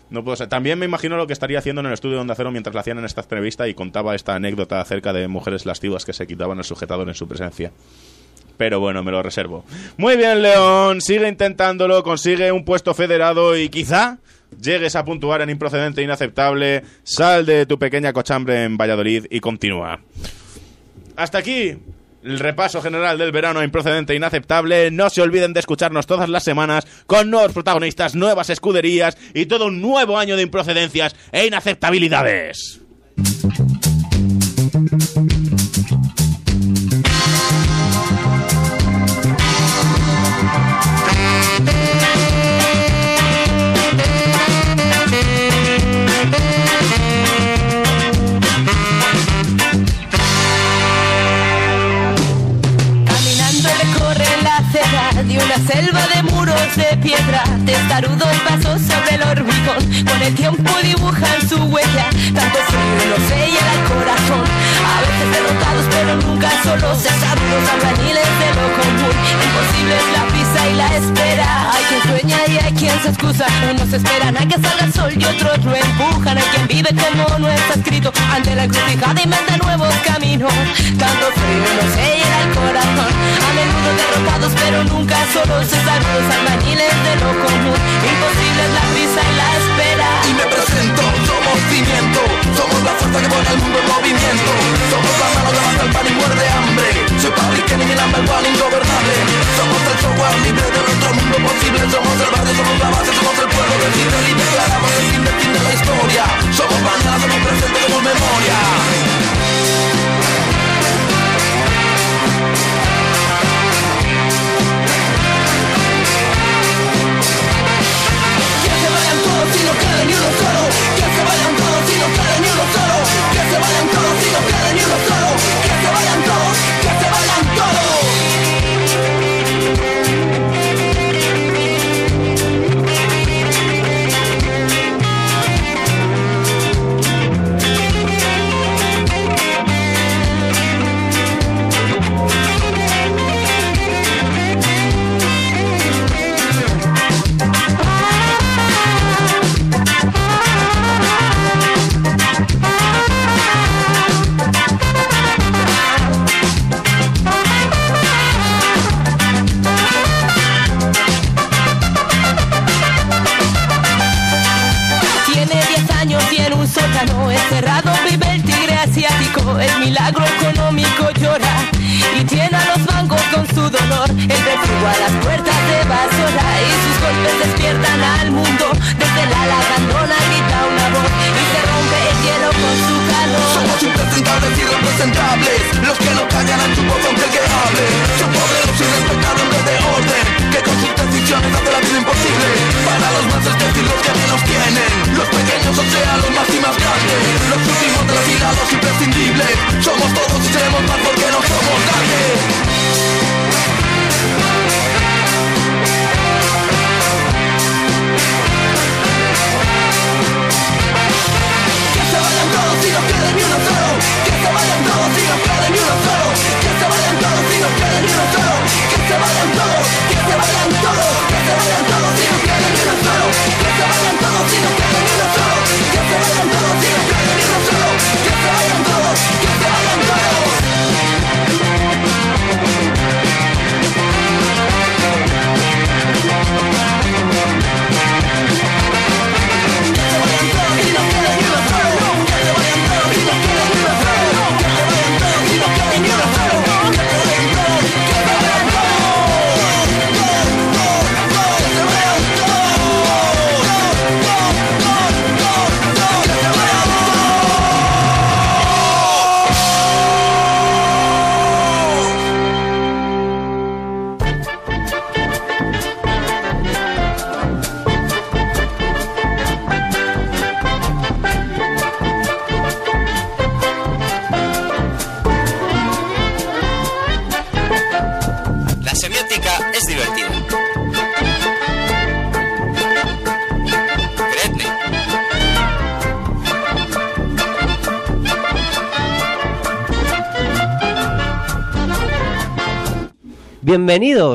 No puedo ser. También me imagino lo que estaría haciendo en el estudio de Onda Cero mientras la hacían en esta entrevista y contaba esta anécdota acerca de mujeres lascivas que se quitaban el sujetador en su presencia. Pero bueno, me lo reservo. Muy bien, León. Sigue intentándolo, consigue un puesto federado y quizá llegues a puntuar en improcedente inaceptable. Sal de tu pequeña cochambre en Valladolid y continúa. Hasta aquí el repaso general del verano improcedente inaceptable. No se olviden de escucharnos todas las semanas con nuevos protagonistas, nuevas escuderías y todo un nuevo año de improcedencias e inaceptabilidades. Una selva de muros de piedra, testarudos pasos sobre el hormigón, con el tiempo dibujan su huella, tanto frío nos sella el corazón, a veces derrotados pero nunca solos, cesados albañiles de lo común, imposible es la prisa y la espera, hay quien sueña y hay quien se excusa, unos esperan a que salga el sol y otros lo empujan, hay quien vive como no está escrito, ante la encrucijada inventa nuevos caminos, tanto frío nos sella el corazón, a menudo derrotados pero nunca solos, cesados albañiles de lo común, imposible es la prisa y la espera. Y me presento, somos cimiento, somos la fuerza que pone al mundo en movimiento, somos la mano que mata el pan y muerde hambre, soy Public Enemy, el pan ingobernable, somos el software libre de nuestro mundo posible, somos el barrio, somos la base, somos el pueblo que libre y declaramos el fin del fin de la historia, somos mañana, somos presente, somos memoria. Ni uno solo. Que se vayan todos y no quede ni uno solo. Que se vayan todos y no milagro económico llora y tiene a los bancos con su dolor, el refugio a las puertas de basura y sus golpes despiertan al mundo, desde la abandona grita una voz y se rompe el hielo con su calor. Somos imprescindibles y representables Los que no su voz aunque el que hable. Son poderosos y respetados de orden Que con sus decisiones hacen la vida imposible. Para los más estéticos los que menos tienen Los pequeños o sea los más y más grandes. Los últimos de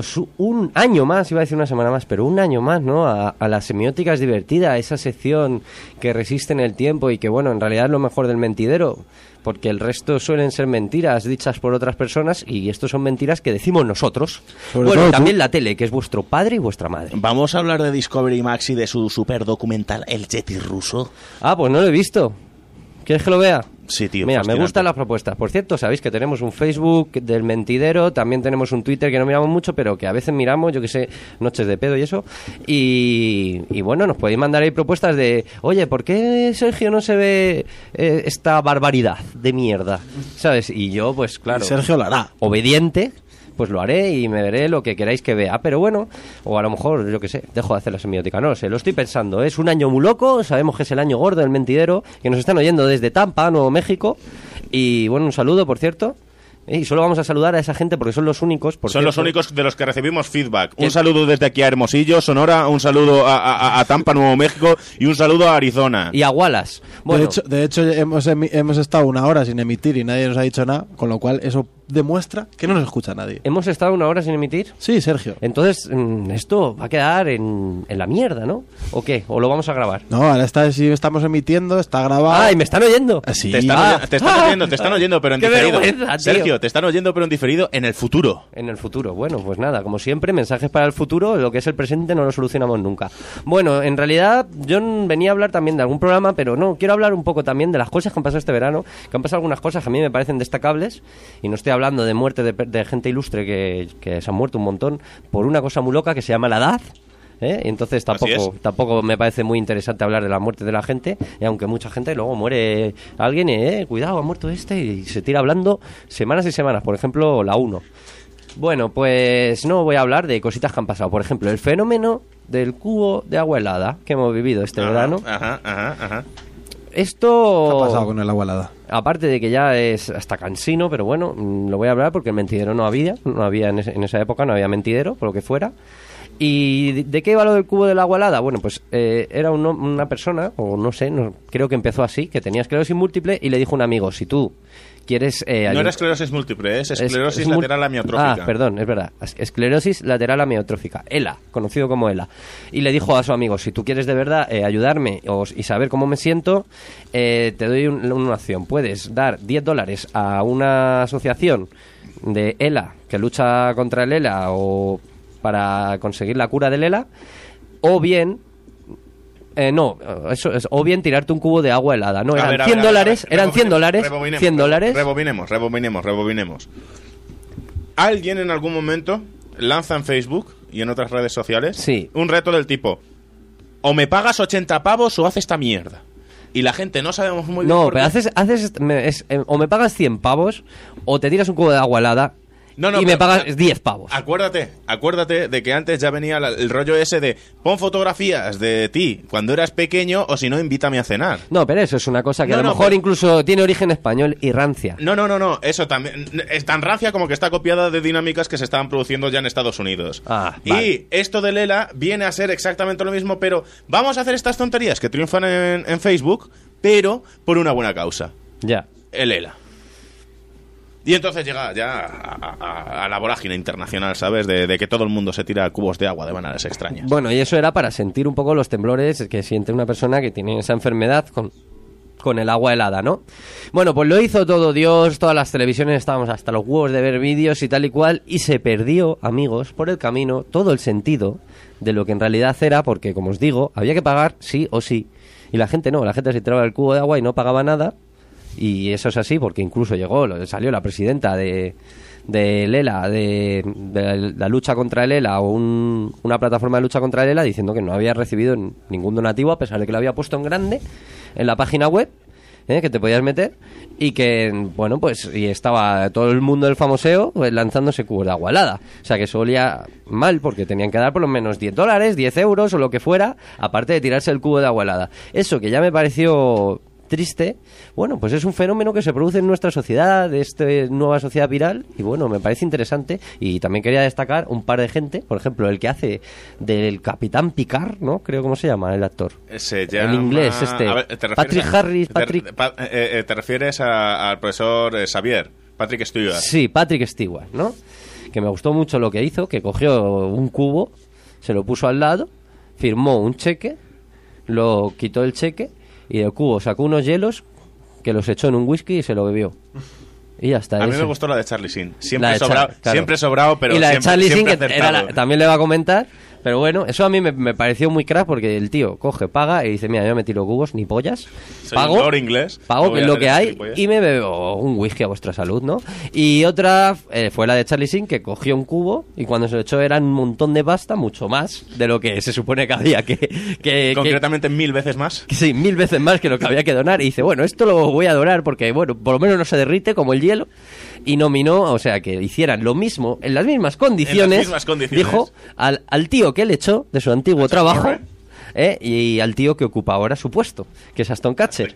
Bienvenidos un año más, iba a decir una semana más, pero un año más, ¿no? A, a la semiótica es divertida, esa sección que resiste en el tiempo y que, bueno, en realidad es lo mejor del mentidero, porque el resto suelen ser mentiras dichas por otras personas y estos son mentiras que decimos nosotros. Sobre bueno, todo y tú. también la tele, que es vuestro padre y vuestra madre. Vamos a hablar de Discovery Max y de su super documental El Yeti ruso. Ah, pues no lo he visto. ¿Quieres que lo vea? Sí, tío. Mira, me gustan las propuestas. Por cierto, sabéis que tenemos un Facebook del mentidero, también tenemos un Twitter que no miramos mucho, pero que a veces miramos, yo que sé, noches de pedo y eso. Y, y bueno, nos podéis mandar ahí propuestas de, oye, ¿por qué Sergio no se ve eh, esta barbaridad de mierda? ¿Sabes? Y yo, pues claro. Sergio lo hará. Obediente. Pues lo haré y me veré lo que queráis que vea. Pero bueno, o a lo mejor, yo que sé, dejo de hacer la semiótica. No lo sé, lo estoy pensando. Es un año muy loco, sabemos que es el año gordo del mentidero, que nos están oyendo desde Tampa, Nuevo México. Y bueno, un saludo, por cierto. Eh, Y solo vamos a saludar a esa gente porque son los únicos. Por Son los únicos de los que recibimos feedback. Un saludo desde aquí a Hermosillo, Sonora, un saludo a, a- a Tampa, Nuevo México y un saludo a Arizona. Y a Wallace. de hecho, de hecho hemos, hemos estado una hora sin emitir y nadie nos ha dicho nada, con lo cual eso demuestra que no nos escucha nadie. ¿Hemos estado una hora sin emitir? Sí, Sergio. Entonces, mm, esto va a quedar en, en la mierda, ¿no? ¿O qué? ¿O lo vamos a grabar? No, ahora está, si estamos emitiendo, está grabado. ¡Ay, me están oyendo! Sí. Te están, Ah. te están oyendo, te están oyendo, pero en ¡Qué diferido. Sergio, te están oyendo, pero en diferido en el futuro. En el futuro. Bueno, pues nada, como siempre, mensajes para el futuro, lo que es el presente no lo solucionamos nunca. Bueno, en realidad yo venía a hablar también de algún programa, pero no, quiero hablar un poco también de las cosas que han pasado este verano, que han pasado algunas cosas que a mí me parecen destacables, y no estoy hablando de muerte de, de gente ilustre que, que se han muerto un montón por una cosa muy loca que se llama la edad. ¿eh? Entonces tampoco, tampoco me parece muy interesante hablar de la muerte de la gente, y aunque mucha gente luego muere alguien, y, eh, cuidado, ha muerto este, y se tira hablando semanas y semanas, por ejemplo, la 1. Bueno, pues no voy a hablar de cositas que han pasado. Por ejemplo, el fenómeno del cubo de agua helada que hemos vivido este verano. Ajá, ajá, ajá. Esto... ¿Qué ha pasado con el agua helada? Aparte de que ya es hasta cansino, pero bueno, mm, lo voy a hablar porque el mentidero no había, no había en, esa época, no había mentidero, por lo que fuera. ¿Y de- de qué iba lo del cubo del agua helada? Bueno, pues eh, era un una persona, o no sé, no- creo que empezó así, que tenía esclerosis múltiple y le dijo a un amigo, si tú quieres... eh, No era esclerosis múltiple, es es- esclerosis es lateral amiotrófica. Ah, perdón, es verdad. Es- Esclerosis lateral amiotrófica. ELA, conocido como ELA. Y le dijo a su amigo, si tú quieres de verdad eh, ayudarme y saber cómo me siento, eh, te doy un- una opción. Puedes dar 10 dólares a una asociación de ELA que lucha contra el ELA o para conseguir la cura del ELA, o bien Eh, no, eso es, o bien tirarte un cubo de agua helada. No, eran ver, a 100 ver, a ver, dólares, eran 100 rebobinemos, dólares, rebobinemos, 100 dólares. Rebobinemos, rebobinemos, rebobinemos. Alguien en algún momento lanza en Facebook y en otras redes sociales un reto del tipo: o me pagas 80 pavos o haces esta mierda. Y la gente no sabemos muy bien. No, por pero qué. haces, haces me- es, eh, o me pagas 100 pavos o te tiras un cubo de agua helada No, no, y me pagas 10 pavos. Acuérdate, acuérdate de que antes ya venía la- el rollo ese de pon fotografías de ti cuando eras pequeño o si no, invítame a cenar. No, pero eso es una cosa que No, a lo no, mejor pero- incluso tiene origen español y rancia. No, no, no, no, eso también es tan rancia como que está copiada de dinámicas que se estaban produciendo ya en Estados Unidos. Ah, y vale. esto de Lela viene a ser exactamente lo mismo, pero vamos a hacer estas tonterías que triunfan en, en Facebook, pero por una buena causa. Ya. El ELA. Y entonces llega ya a, la vorágine internacional, ¿sabes? De, de que todo el mundo se tira cubos de agua de maneras extrañas. Bueno, y eso era para sentir un poco los temblores que siente una persona que tiene esa enfermedad con, con el agua helada, ¿no? Bueno, pues lo hizo todo Dios, todas las televisiones estábamos hasta los huevos de ver vídeos y tal y cual, y se perdió, amigos, por el camino todo el sentido de lo que en realidad era, porque como os digo, había que pagar sí o sí. Y la gente no, la gente se tiraba el cubo de agua y no pagaba nada. Y eso es así porque incluso llegó, salió la presidenta de, de Lela, de, la lucha contra el o un- una plataforma de lucha contra el ELA diciendo que no había recibido ningún donativo a pesar de que lo había puesto en grande en la página web ¿eh? que te podías meter y que, bueno, pues y estaba todo el mundo del famoseo pues, lanzándose cubos de agua helada. O sea que eso mal porque tenían que dar por lo menos 10 dólares, 10 euros o lo que fuera, aparte de tirarse el cubo de agua helada. Eso que ya me pareció triste, bueno, pues es un fenómeno que se produce en nuestra sociedad, de esta nueva sociedad viral, y bueno, me parece interesante. Y también quería destacar un par de gente, por ejemplo, el que hace del Capitán Picard, ¿no? Creo cómo se llama el actor. Se En llama- inglés, este. Ver, ¿te Patrick a- Harris, te- Patrick- pa- eh, te refieres a- al profesor eh, Xavier, Patrick Stewart. Sí, Patrick Stewart, ¿no? Que me gustó mucho lo que hizo, que cogió un cubo, se lo puso al lado, firmó un cheque, lo quitó el cheque y del cubo sacó unos hielos que los echó en un whisky y se lo bebió. Y ya está. A mí me gustó la de Charlie. La Siempre sobrado, claro. siempre sobrado, pero y la de Charlie siempre que era la- también le va a comentar. Pero bueno, eso a mí me, me pareció muy crack porque el tío coge, paga y dice, mira, yo me tiro cubos, ni pollas. Soy pago, inglés. pago, no lo que hay, y me bebo un whisky a vuestra salud, ¿no? Y otra eh, fue la de Charlie Sheen, que cogió un cubo y cuando se lo echó eran un montón de pasta, mucho más de lo que se supone que había que... que- que- Concretamente mil veces más. Sí, mil veces más que lo que había que donar. Y dice, bueno, esto lo voy a donar porque, bueno, por lo menos no se derrite como el hielo. Y nominó, o sea, que hicieran lo mismo, en las mismas condiciones. mismas condiciones. Dijo al, al tío que le echó de su antiguo trabajo. ¿eh? Y al tío que ocupa ahora su puesto, que es Aston Catcher.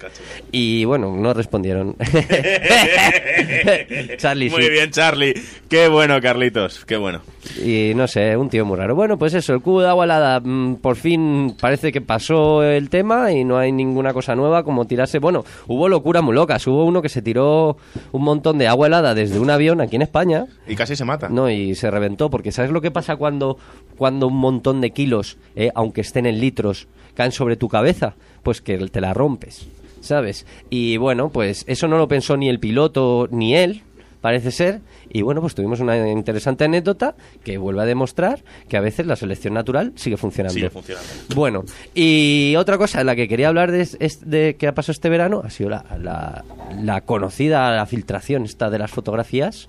Y bueno, no respondieron. Charlie, Muy sí. bien, Charlie. Qué bueno, Carlitos. Qué bueno. Y no sé, un tío muy raro. Bueno, pues eso, el cubo de agua helada, mm, por fin parece que pasó el tema y no hay ninguna cosa nueva como tirarse. Bueno, hubo locuras muy locas. Hubo uno que se tiró un montón de agua helada desde un avión aquí en España. Y casi se mata. No, y se reventó, porque ¿sabes lo que pasa cuando, cuando un montón de kilos, eh, aunque estén en litros, caen sobre tu cabeza? Pues que te la rompes, ¿sabes? Y bueno, pues eso no lo pensó ni el piloto ni él, parece ser. Y bueno, pues tuvimos una interesante anécdota que vuelve a demostrar que a veces la selección natural sigue funcionando. Sigue funcionando. Bueno, y otra cosa de la que quería hablar de, de que ha pasado este verano ha sido la, la- la conocida, la filtración esta de las fotografías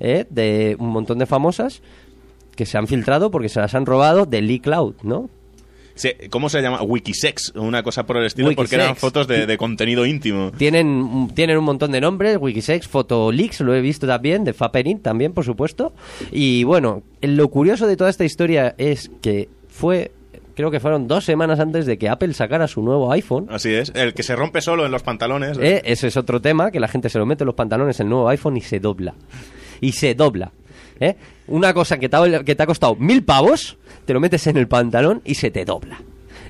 ¿eh? de un montón de famosas que se han filtrado porque se las han robado de Lee Cloud, ¿no? ¿Cómo se llama? Wikisex, una cosa por el estilo, porque eran fotos de, de contenido íntimo. Tienen, tienen un montón de nombres, Wikisex, Fotoleaks, lo he visto también, de Faperin también, por supuesto. Y bueno, lo curioso de toda esta historia es que fue, creo que fueron dos semanas antes de que Apple sacara su nuevo iPhone. Así es, el que se rompe solo en los pantalones. ¿eh? Ese es otro tema, que la gente se lo mete en los pantalones el nuevo iPhone y se dobla. Y se dobla. ¿eh? Una cosa que te, ha, que te ha costado mil pavos, te lo metes en el pantalón y se te dobla.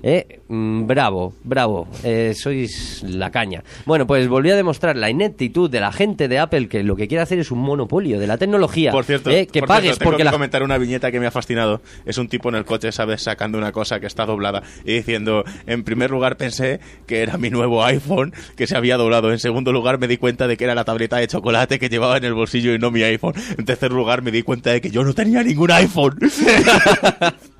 ¿Eh? Mm, bravo, bravo, eh, sois la caña. Bueno, pues volví a demostrar la ineptitud de la gente de Apple que lo que quiere hacer es un monopolio de la tecnología. Por cierto, ¿eh? que por pagues cierto, tengo porque que la comentar una viñeta que me ha fascinado. Es un tipo en el coche, ¿sabes? Sacando una cosa que está doblada y diciendo, en primer lugar pensé que era mi nuevo iPhone que se había doblado. En segundo lugar me di cuenta de que era la tableta de chocolate que llevaba en el bolsillo y no mi iPhone. En tercer lugar me di cuenta de que yo no tenía ningún iPhone.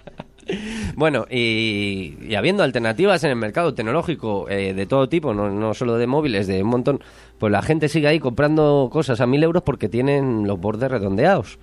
Bueno, y, y habiendo alternativas en el mercado tecnológico eh, de todo tipo, no, no solo de móviles, de un montón, pues la gente sigue ahí comprando cosas a mil euros porque tienen los bordes redondeados.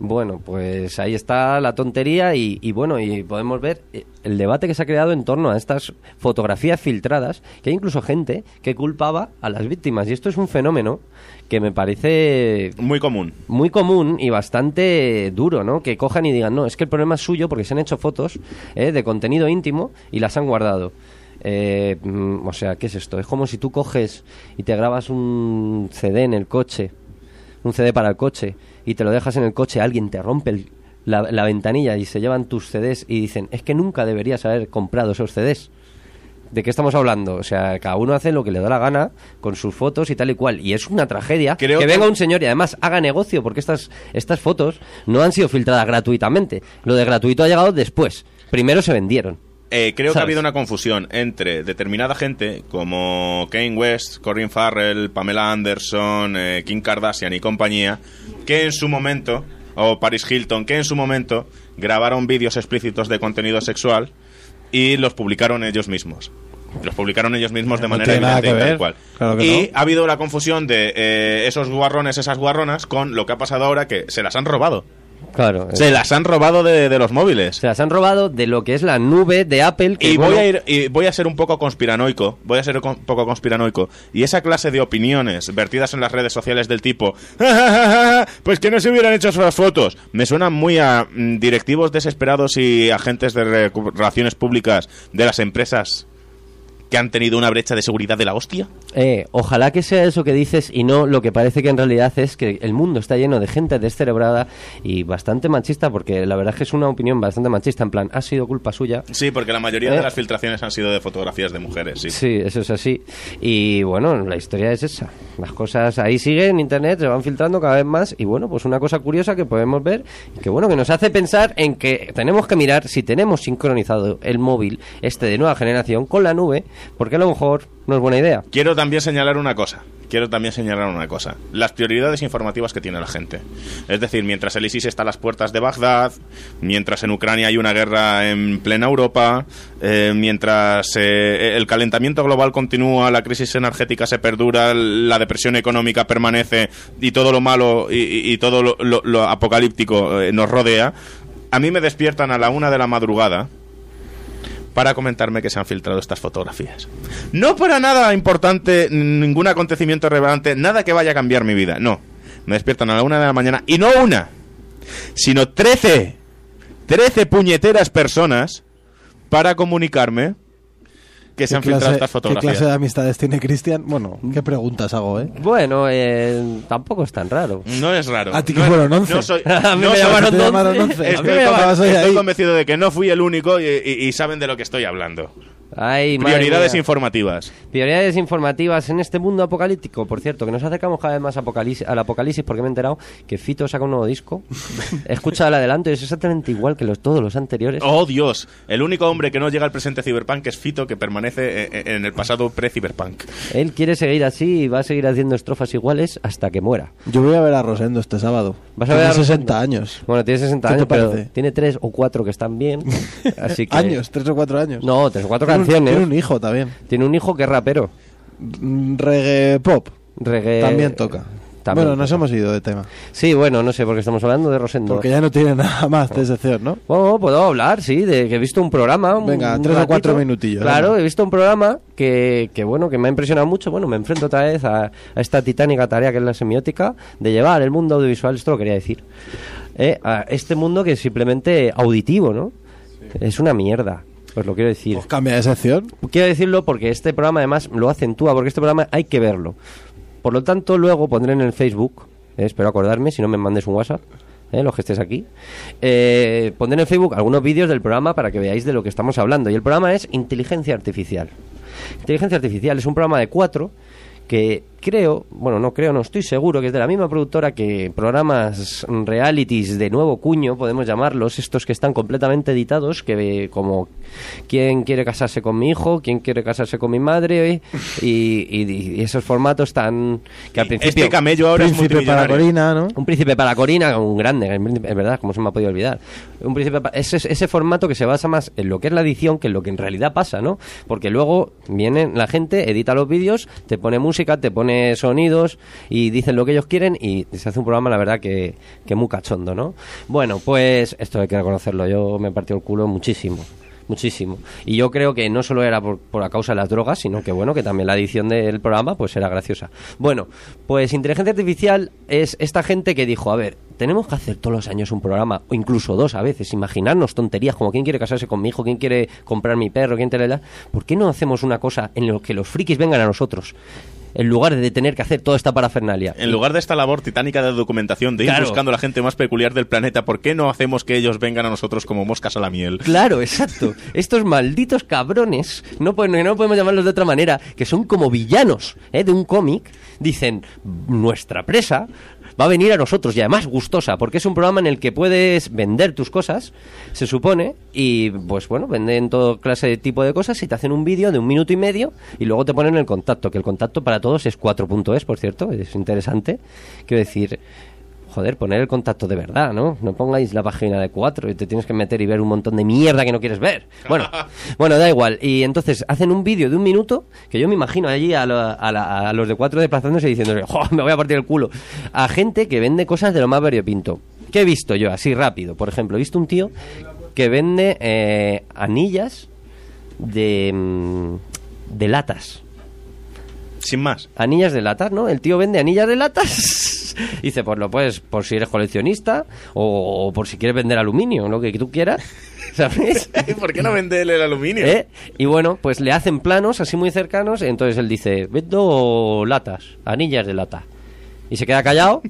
Bueno, pues ahí está la tontería y, y bueno, y podemos ver eh, el debate que se ha creado en torno a estas fotografías filtradas, que hay incluso gente que culpaba a las víctimas. Y esto es un fenómeno que me parece Muy común. muy común y bastante duro, ¿no? Que cojan y digan, no, es que el problema es suyo porque se han hecho fotos eh, de contenido íntimo y las han guardado. Eh, mm, o sea, ¿qué es esto? Es como si tú coges y te grabas un CD en el coche, un CD para el coche, y te lo dejas en el coche, alguien te rompe el- la, la ventanilla y se llevan tus CDs y dicen, es que nunca deberías haber comprado esos CDs. ¿De qué estamos hablando? O sea, cada uno hace lo que le da la gana con sus fotos y tal y cual. Y es una tragedia Creo que que- venga un señor y además haga negocio, porque estas, estas fotos no han sido filtradas gratuitamente. Lo de gratuito ha llegado después. Primero se vendieron. Eh, creo que ha habido una confusión entre determinada gente como Kane West, Corinne Farrell, Pamela Anderson, eh, Kim Kardashian y compañía, que en su momento, o Paris Hilton, que en su momento grabaron vídeos explícitos de contenido sexual y los publicaron ellos mismos. Los publicaron ellos mismos de No manera evidente y tal cual. Claro y no. ha habido la confusión de eh, esos guarrones, esas guarronas, con lo que ha pasado ahora que se las han robado. Claro. Se las han robado de, de los móviles. Se las han robado de lo que es la nube de Apple. Que, Y voy a ir y voy a ser un poco conspiranoico, voy a ser un poco conspiranoico y esa clase de opiniones vertidas en las redes sociales del tipo pues que no se hubieran hecho esas fotos, me suenan muy a mm, directivos desesperados y agentes de re- relaciones públicas de las empresas que han tenido una brecha de seguridad de la hostia. Eh, ojalá que sea eso que dices y no lo que parece que en realidad es que el mundo está lleno de gente descerebrada y bastante machista, porque la verdad es que es una opinión bastante machista, en plan, ha sido culpa suya. Sí, porque la mayoría Eh. de las filtraciones han sido de fotografías de mujeres, sí. Sí, eso es así. Y bueno, la historia es esa. Las cosas ahí siguen en Internet, se van filtrando cada vez más. Y bueno, pues una cosa curiosa que podemos ver, y que bueno, que nos hace pensar en que tenemos que mirar si tenemos sincronizado el móvil, este de nueva generación, con la nube, porque a lo mejor no es buena idea. Quiero también señalar una cosa. Quiero también señalar una cosa. Las prioridades informativas que tiene la gente. Es decir, mientras el ISIS está a las puertas de Bagdad, mientras en Ucrania hay una guerra en plena Europa, eh, mientras eh, el calentamiento global continúa, la crisis energética se perdura, la depresión económica permanece y todo lo malo y, todo lo apocalíptico eh, nos rodea, a mí me despiertan a la una de la madrugada para comentarme que se han filtrado estas fotografías. No para nada importante, ningún acontecimiento relevante, nada que vaya a cambiar mi vida. No. Me despiertan a la una de la mañana y no una, sino trece, trece puñeteras personas para comunicarme que se ¿Qué han filtrado clase- estas ¿Qué fotografías. clase de amistades tiene Cristian? Bueno, ¿qué preguntas hago, eh? Bueno, eh, tampoco es tan raro. No es raro. A ti que No fueron once. No soy, A mí no me soy- llamaron te llamaron once. A mí Estoy, me llamaron- estoy convencido de que no fui el único y, y- y saben de lo que estoy hablando. Ay, Prioridades informativas. Prioridades informativas en este mundo apocalíptico. Por cierto, que nos acercamos cada vez más apocalipsis- al apocalipsis porque me he enterado que Fito saca un nuevo disco. Escucha el adelanto y es exactamente igual que los, todos los anteriores. Oh, Dios. El único hombre que no llega al presente cyberpunk es Fito, que permanece eh, eh, en el pasado pre-cyberpunk. Él quiere seguir así y va a seguir haciendo estrofas iguales hasta que muera. Yo voy a ver a Rosendo este sábado. ¿Vas a Tiene ver a 60 años. Bueno, tiene 60 ¿Qué te años, pero parece? tiene tres o cuatro que están bien. Así que... Años, tres o cuatro años. No, tres o cuatro Tiene un- canciones. Tiene un hijo también. Tiene un hijo que es rapero. Mm, Reggae pop. Reggae... También toca. también bueno, nos hemos ido de tema. Sí, bueno, no sé, porque estamos hablando de Rosendo. Porque ya no tiene nada más de sección, ¿no? Bueno, puedo hablar, sí, de que he visto un programa. un- Venga, un tres o ratito. cuatro minutillos, Claro, venga. he visto un programa que, que, bueno, que me ha impresionado mucho. Bueno, me enfrento otra vez a, a esta titánica tarea que es la semiótica de llevar el mundo audiovisual, esto lo quería decir, eh, a este mundo que es simplemente auditivo, ¿no? Es una mierda. Pues lo quiero decir. Pues cambia de sección. Quiero decirlo porque este programa además lo acentúa, porque este programa hay que verlo. Por lo tanto, luego pondré en el Facebook, eh, espero acordarme, si no me mandes un WhatsApp, eh, los que estés aquí, eh, pondré en el Facebook algunos vídeos del programa para que veáis de lo que estamos hablando. Y el programa es Inteligencia Artificial. Inteligencia Artificial es un programa de cuatro que creo, bueno, no creo, no estoy seguro, que es de la misma productora que programas realities de nuevo cuño, podemos llamarlos, estos que están completamente editados, que como quién quiere casarse con mi hijo, quién quiere casarse con mi madre, eh, y, y- y esos formatos tan que al principio Este camello ahora es Príncipe para. Corina, ¿no? un príncipe para Corina, un grande, es verdad, como se me ha podido olvidar. Un príncipe pa- ese, ese formato que se basa más en lo que es la edición que en lo que en realidad pasa, ¿no? Porque luego viene la gente, edita los vídeos, te pone música, te pone sonidos y dicen lo que ellos quieren y se hace un programa, la verdad, que, que muy cachondo, ¿no? Bueno, pues esto hay que reconocerlo, yo me partió el culo muchísimo. Muchísimo. Y yo creo que no solo era por, por la causa de las drogas, sino que bueno, que también la edición del programa pues era graciosa. Bueno, pues inteligencia artificial es esta gente que dijo, a ver, tenemos que hacer todos los años un programa, o incluso dos a veces, imaginarnos tonterías como quién quiere casarse con mi hijo, quién quiere comprar mi perro, quién te la ¿Por qué no hacemos una cosa en lo que los frikis vengan a nosotros? En lugar de tener que hacer toda esta parafernalia. En lugar de esta labor titánica de documentación, de ir Claro. buscando a la gente más peculiar del planeta, ¿por qué no hacemos que ellos vengan a nosotros como moscas a la miel? Claro, exacto. Estos malditos cabrones, no, pueden- no podemos llamarlos de otra manera, que son como villanos ¿eh? de un cómic, dicen, nuestra presa va a venir a nosotros y además gustosa, porque es un programa en el que puedes vender tus cosas, se supone, y pues bueno, venden todo clase de tipo de cosas y te hacen un vídeo de un minuto y medio y luego te ponen el contacto, que el contacto para todos es 4.es, por cierto, es interesante. Quiero decir, joder, poner el contacto de verdad, ¿no? No pongáis la página de cuatro y te tienes que meter y ver un montón de mierda que no quieres ver. Bueno, bueno, da igual. Y entonces hacen un vídeo de un minuto que yo me imagino allí a, lo- a la- a los de cuatro desplazándose y diciendo, "Jo, me voy a partir el culo. A gente que vende cosas de lo más variopinto. ¿Qué he visto yo? Así rápido. Por ejemplo, he visto un tío que vende eh, anillas de, mm, de latas. Sin más. Anillas de latas, ¿no? El tío vende anillas de latas. Dice, pues lo puedes por si eres coleccionista o, o por si quieres vender aluminio, lo que tú quieras. ¿Sabes? ¿Por qué no vende él el aluminio? ¿Eh? Y bueno, pues le hacen planos así muy cercanos. Entonces él dice, vendo latas, anillas de lata. Y se queda callado.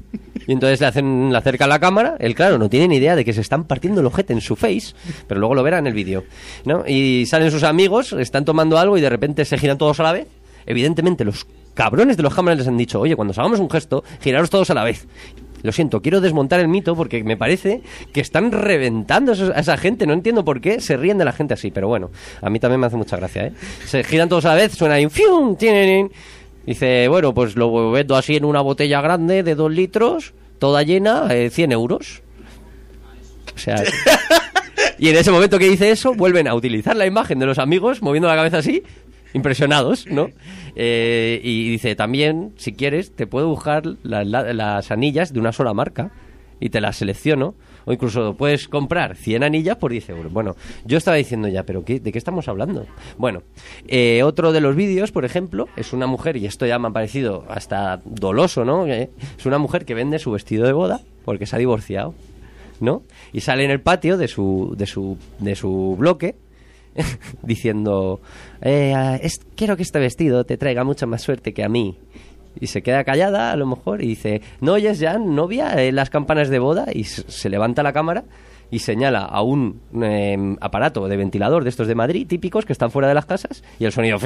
Y entonces le hacen, le acerca la cámara. Él, claro, no tiene ni idea de que se están partiendo el ojete en su face. Pero luego lo verá en el vídeo. ¿no? Y salen sus amigos, están tomando algo y de repente se giran todos a la vez. Evidentemente, los cabrones de los cámaras les han dicho, oye, cuando hagamos un gesto, giraros todos a la vez. Lo siento, quiero desmontar el mito porque me parece que están reventando a esa gente. No entiendo por qué se ríen de la gente así, pero bueno, a mí también me hace mucha gracia, ¿eh? Se giran todos a la vez, suena ahí fium, tienen. Dice, bueno, pues lo vendo así en una botella grande de dos litros, toda llena, eh, 100 euros. O sea. y en ese momento que dice eso, vuelven a utilizar la imagen de los amigos moviendo la cabeza así, impresionados, ¿no? Eh, y dice, también, si quieres, te puedo buscar la- la- las anillas de una sola marca y te las selecciono. O incluso puedes comprar 100 anillas por 10 euros. Bueno, yo estaba diciendo ya, pero qué, ¿de qué estamos hablando? Bueno, eh, otro de los vídeos, por ejemplo, es una mujer, y esto ya me ha parecido hasta doloso, ¿no? Eh, es una mujer que vende su vestido de boda porque se ha divorciado, ¿no? Y sale en el patio de su, de su, de su bloque diciendo, eh, ah, quiero que este vestido te traiga mucha más suerte que a mí. Y se queda callada a lo mejor y dice, ¿no oyes ya, novia, eh, las campanas de boda? Y se, levanta la cámara y señala a un eh, aparato de ventilador de estos de Madrid, típicos, que están fuera de las casas, y el sonido...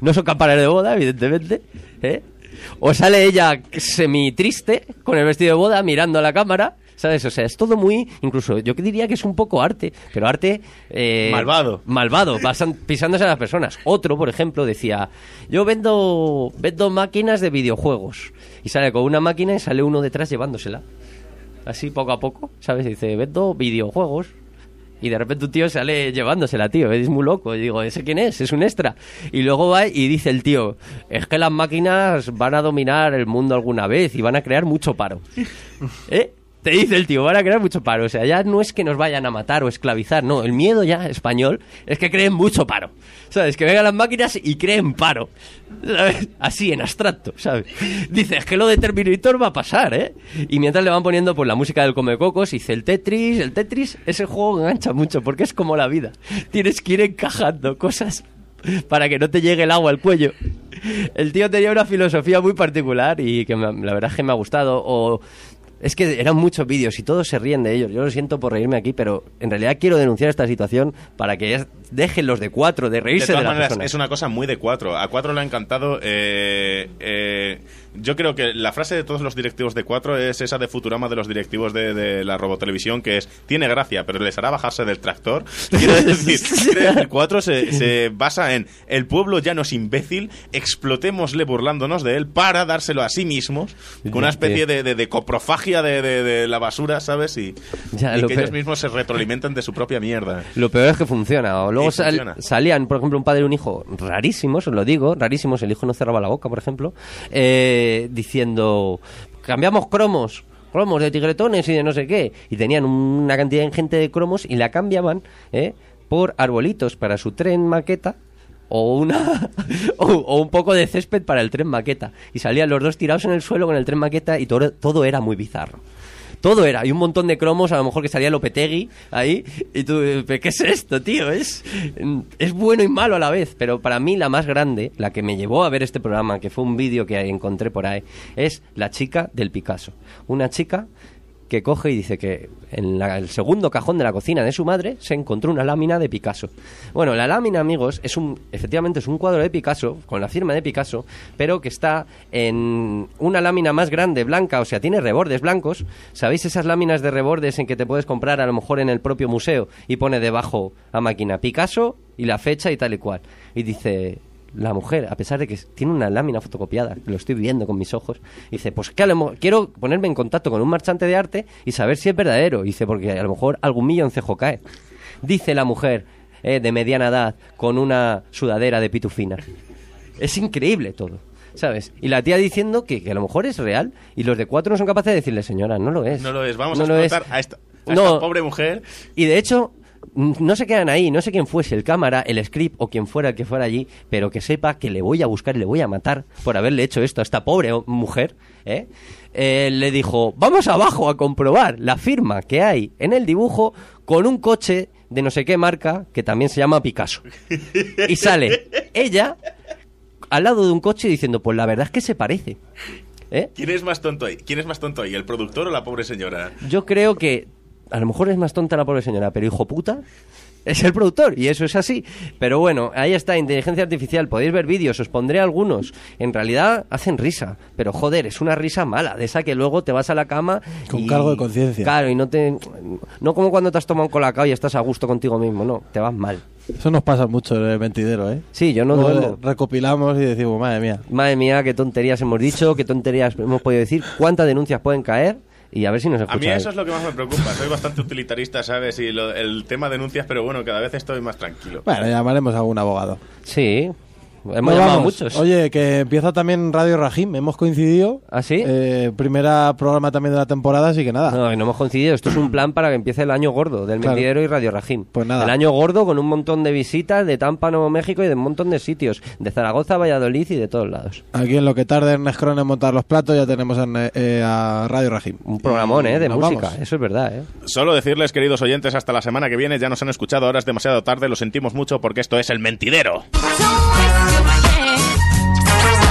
No son campanas de boda, evidentemente. ¿eh? O sale ella semi triste con el vestido de boda mirando a la cámara, ¿sabes? O sea, es todo muy, incluso yo que diría que es un poco arte, pero arte eh, Malvado. malvado, pasan- pisándose a las personas. Otro, por ejemplo, decía, yo vendo vendo máquinas de videojuegos y sale con una máquina y sale uno detrás llevándosela. Así poco a poco, ¿sabes? Y dice, vendo videojuegos. Y de repente un tío sale llevándosela, tío. Es muy loco. Y digo, ¿ese quién es? Es un extra. Y luego va y dice el tío, es que las máquinas van a dominar el mundo alguna vez y van a crear mucho paro. ¿Eh? Te dice el tío, van a crear mucho paro. O sea, ya no es que nos vayan a matar o esclavizar. No, el miedo ya español es que creen mucho paro. ¿Sabes? Que vengan las máquinas y creen paro. Así, en abstracto, ¿sabes? Dice, es que lo de Terminator va a pasar, ¿eh? Y mientras le van poniendo pues la música del Comecocos, dice el Tetris, el Tetris, ese juego engancha mucho porque es como la vida. Tienes que ir encajando cosas para que no te llegue el agua al cuello. El tío tenía una filosofía muy particular y que la verdad es que me ha gustado. O es que eran muchos vídeos y todos se ríen de ellos. Yo lo siento por reírme aquí, pero en realidad quiero denunciar esta situación para que ya dejen los de cuatro, de De reírse de, todas la maneras, es una cosa muy de cuatro. A cuatro le ha encantado. eh, eh, yo creo que la frase de todos los directivos de cuatro es esa de Futurama de los directivos de, de la robotelevisión, que es: tiene gracia, pero les hará bajarse del tractor. Quiero decir, cuatro se, se basa en el pueblo ya no es imbécil, explotémosle burlándonos de él para dárselo a sí mismos, con una especie de, de- de coprofagia de, de- de la basura, ¿sabes? Y, Ya, y lo que peor- ellos mismos se retroalimentan de su propia mierda. Lo peor es que funciona. O luego sal- salían, por ejemplo, un padre y un hijo rarísimos, os lo digo, rarísimos, el hijo no cerraba la boca, por ejemplo, eh, diciendo, cambiamos cromos, cromos de tigretones y de no sé qué. Y tenían una cantidad ingente de cromos y la cambiaban eh, por arbolitos para su tren maqueta o una o, o un poco de césped para el tren maqueta. Y salían los dos tirados en el suelo con el tren maqueta y todo, todo era muy bizarro todo era, y un montón de cromos, a lo mejor que salía Lopetegui ahí, y tú, eh, ¿pero ¿qué es esto, tío? Es, es bueno y malo a la vez, pero para mí la más grande, la que me llevó a ver este programa, que fue un vídeo que encontré por ahí, es la chica del Picasso. Una chica que coge y dice que en la- el segundo cajón de la cocina de su madre se encontró una lámina de Picasso. Bueno, la lámina, amigos, es un, efectivamente es un cuadro de Picasso, con la firma de Picasso, pero que está en una lámina más grande, blanca, o sea, tiene rebordes blancos. ¿Sabéis esas láminas de rebordes en que te puedes comprar a lo mejor en el propio museo y pone debajo a máquina Picasso y la fecha y tal y cual? Y dice, la mujer, a pesar de que tiene una lámina fotocopiada, lo estoy viendo con mis ojos, dice, pues que a lo mo- quiero ponerme en contacto con un marchante de arte y saber si es verdadero. Dice, porque a lo mejor algún milloncejo cae. Dice la mujer eh, de mediana edad con una sudadera de pitufina. Es increíble todo. ¿Sabes? Y la tía diciendo que, que a lo mejor es real y los de cuatro no son capaces de decirle, señora, no lo es. No lo es. Vamos No a es. explotar a esta, a No. esta pobre mujer. Y de hecho, no se quedan ahí, no sé quién fuese, el cámara, el script o quien fuera el que fuera allí, pero que sepa que le voy a buscar y le voy a matar por haberle hecho esto a esta pobre mujer. ¿eh? Eh, le dijo, vamos abajo a comprobar la firma que hay en el dibujo con un coche de no sé qué marca que también se llama Picasso. Y sale ella al lado de un coche diciendo, pues la verdad es que se parece. ¿Eh? ¿Quién es más tonto ahí? ¿Quién es más tonto ahí? ¿El productor o la pobre señora? Yo creo que a lo mejor es más tonta la pobre señora, pero hijo puta es el productor y eso es así. Pero bueno, ahí está, inteligencia artificial. Podéis ver vídeos, os pondré algunos. En realidad hacen risa, pero joder, es una risa mala, de esa que luego te vas a la cama Con y- cargo de conciencia. Claro, y no te no como cuando te has tomado un colacao y estás a gusto contigo mismo, no, te vas mal. Eso nos pasa mucho en el mentidero, ¿eh? Sí, yo no duermo. recopilamos y decimos, madre mía. Madre mía, qué tonterías hemos dicho, qué tonterías hemos podido decir, cuántas denuncias pueden caer y a ver si nos A escuchan. mí eso es lo que más me preocupa. Soy bastante utilitarista, ¿sabes? Y lo- el tema denuncias, pero bueno, cada vez estoy más tranquilo. Bueno, llamaremos a algún abogado. Sí, hemos llamado a vamos. muchos. Oye, que empieza también Radio Rajim. Hemos coincidido. ¿Ah, sí? Eh, primera programa también de la temporada, así que nada. No, no hemos coincidido. Esto es un plan para que empiece el año gordo del Claro. Mentidero y Radio Rajín. Pues nada. El año gordo con un montón de visitas de Tampa, Nuevo México y de un montón de sitios. De Zaragoza, Valladolid y de todos lados. Aquí en lo que tarde Ernest Cron en montar los platos, ya tenemos en, eh, a Radio Rajim. Un programón, ¿eh? De Nos música. vamos. Eso es verdad, ¿eh? Solo decirles, queridos oyentes, hasta la semana que viene. Ya nos han escuchado, ahora es demasiado tarde. Lo sentimos mucho porque esto es El Mentidero.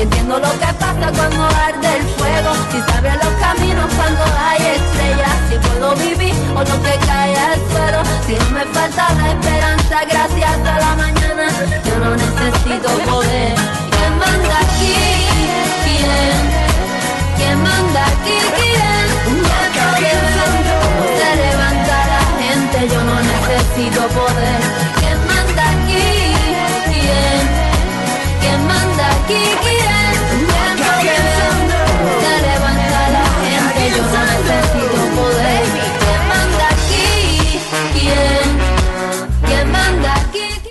Si entiendo lo que pasa cuando arde el fuego. Si sabes los caminos cuando hay estrellas. Si puedo vivir o lo que cae al suelo. Si no me falta la esperanza, gracias a la mañana. Yo no necesito poder. ¿Quién manda aquí? ¿Quién? ¿Quién manda aquí?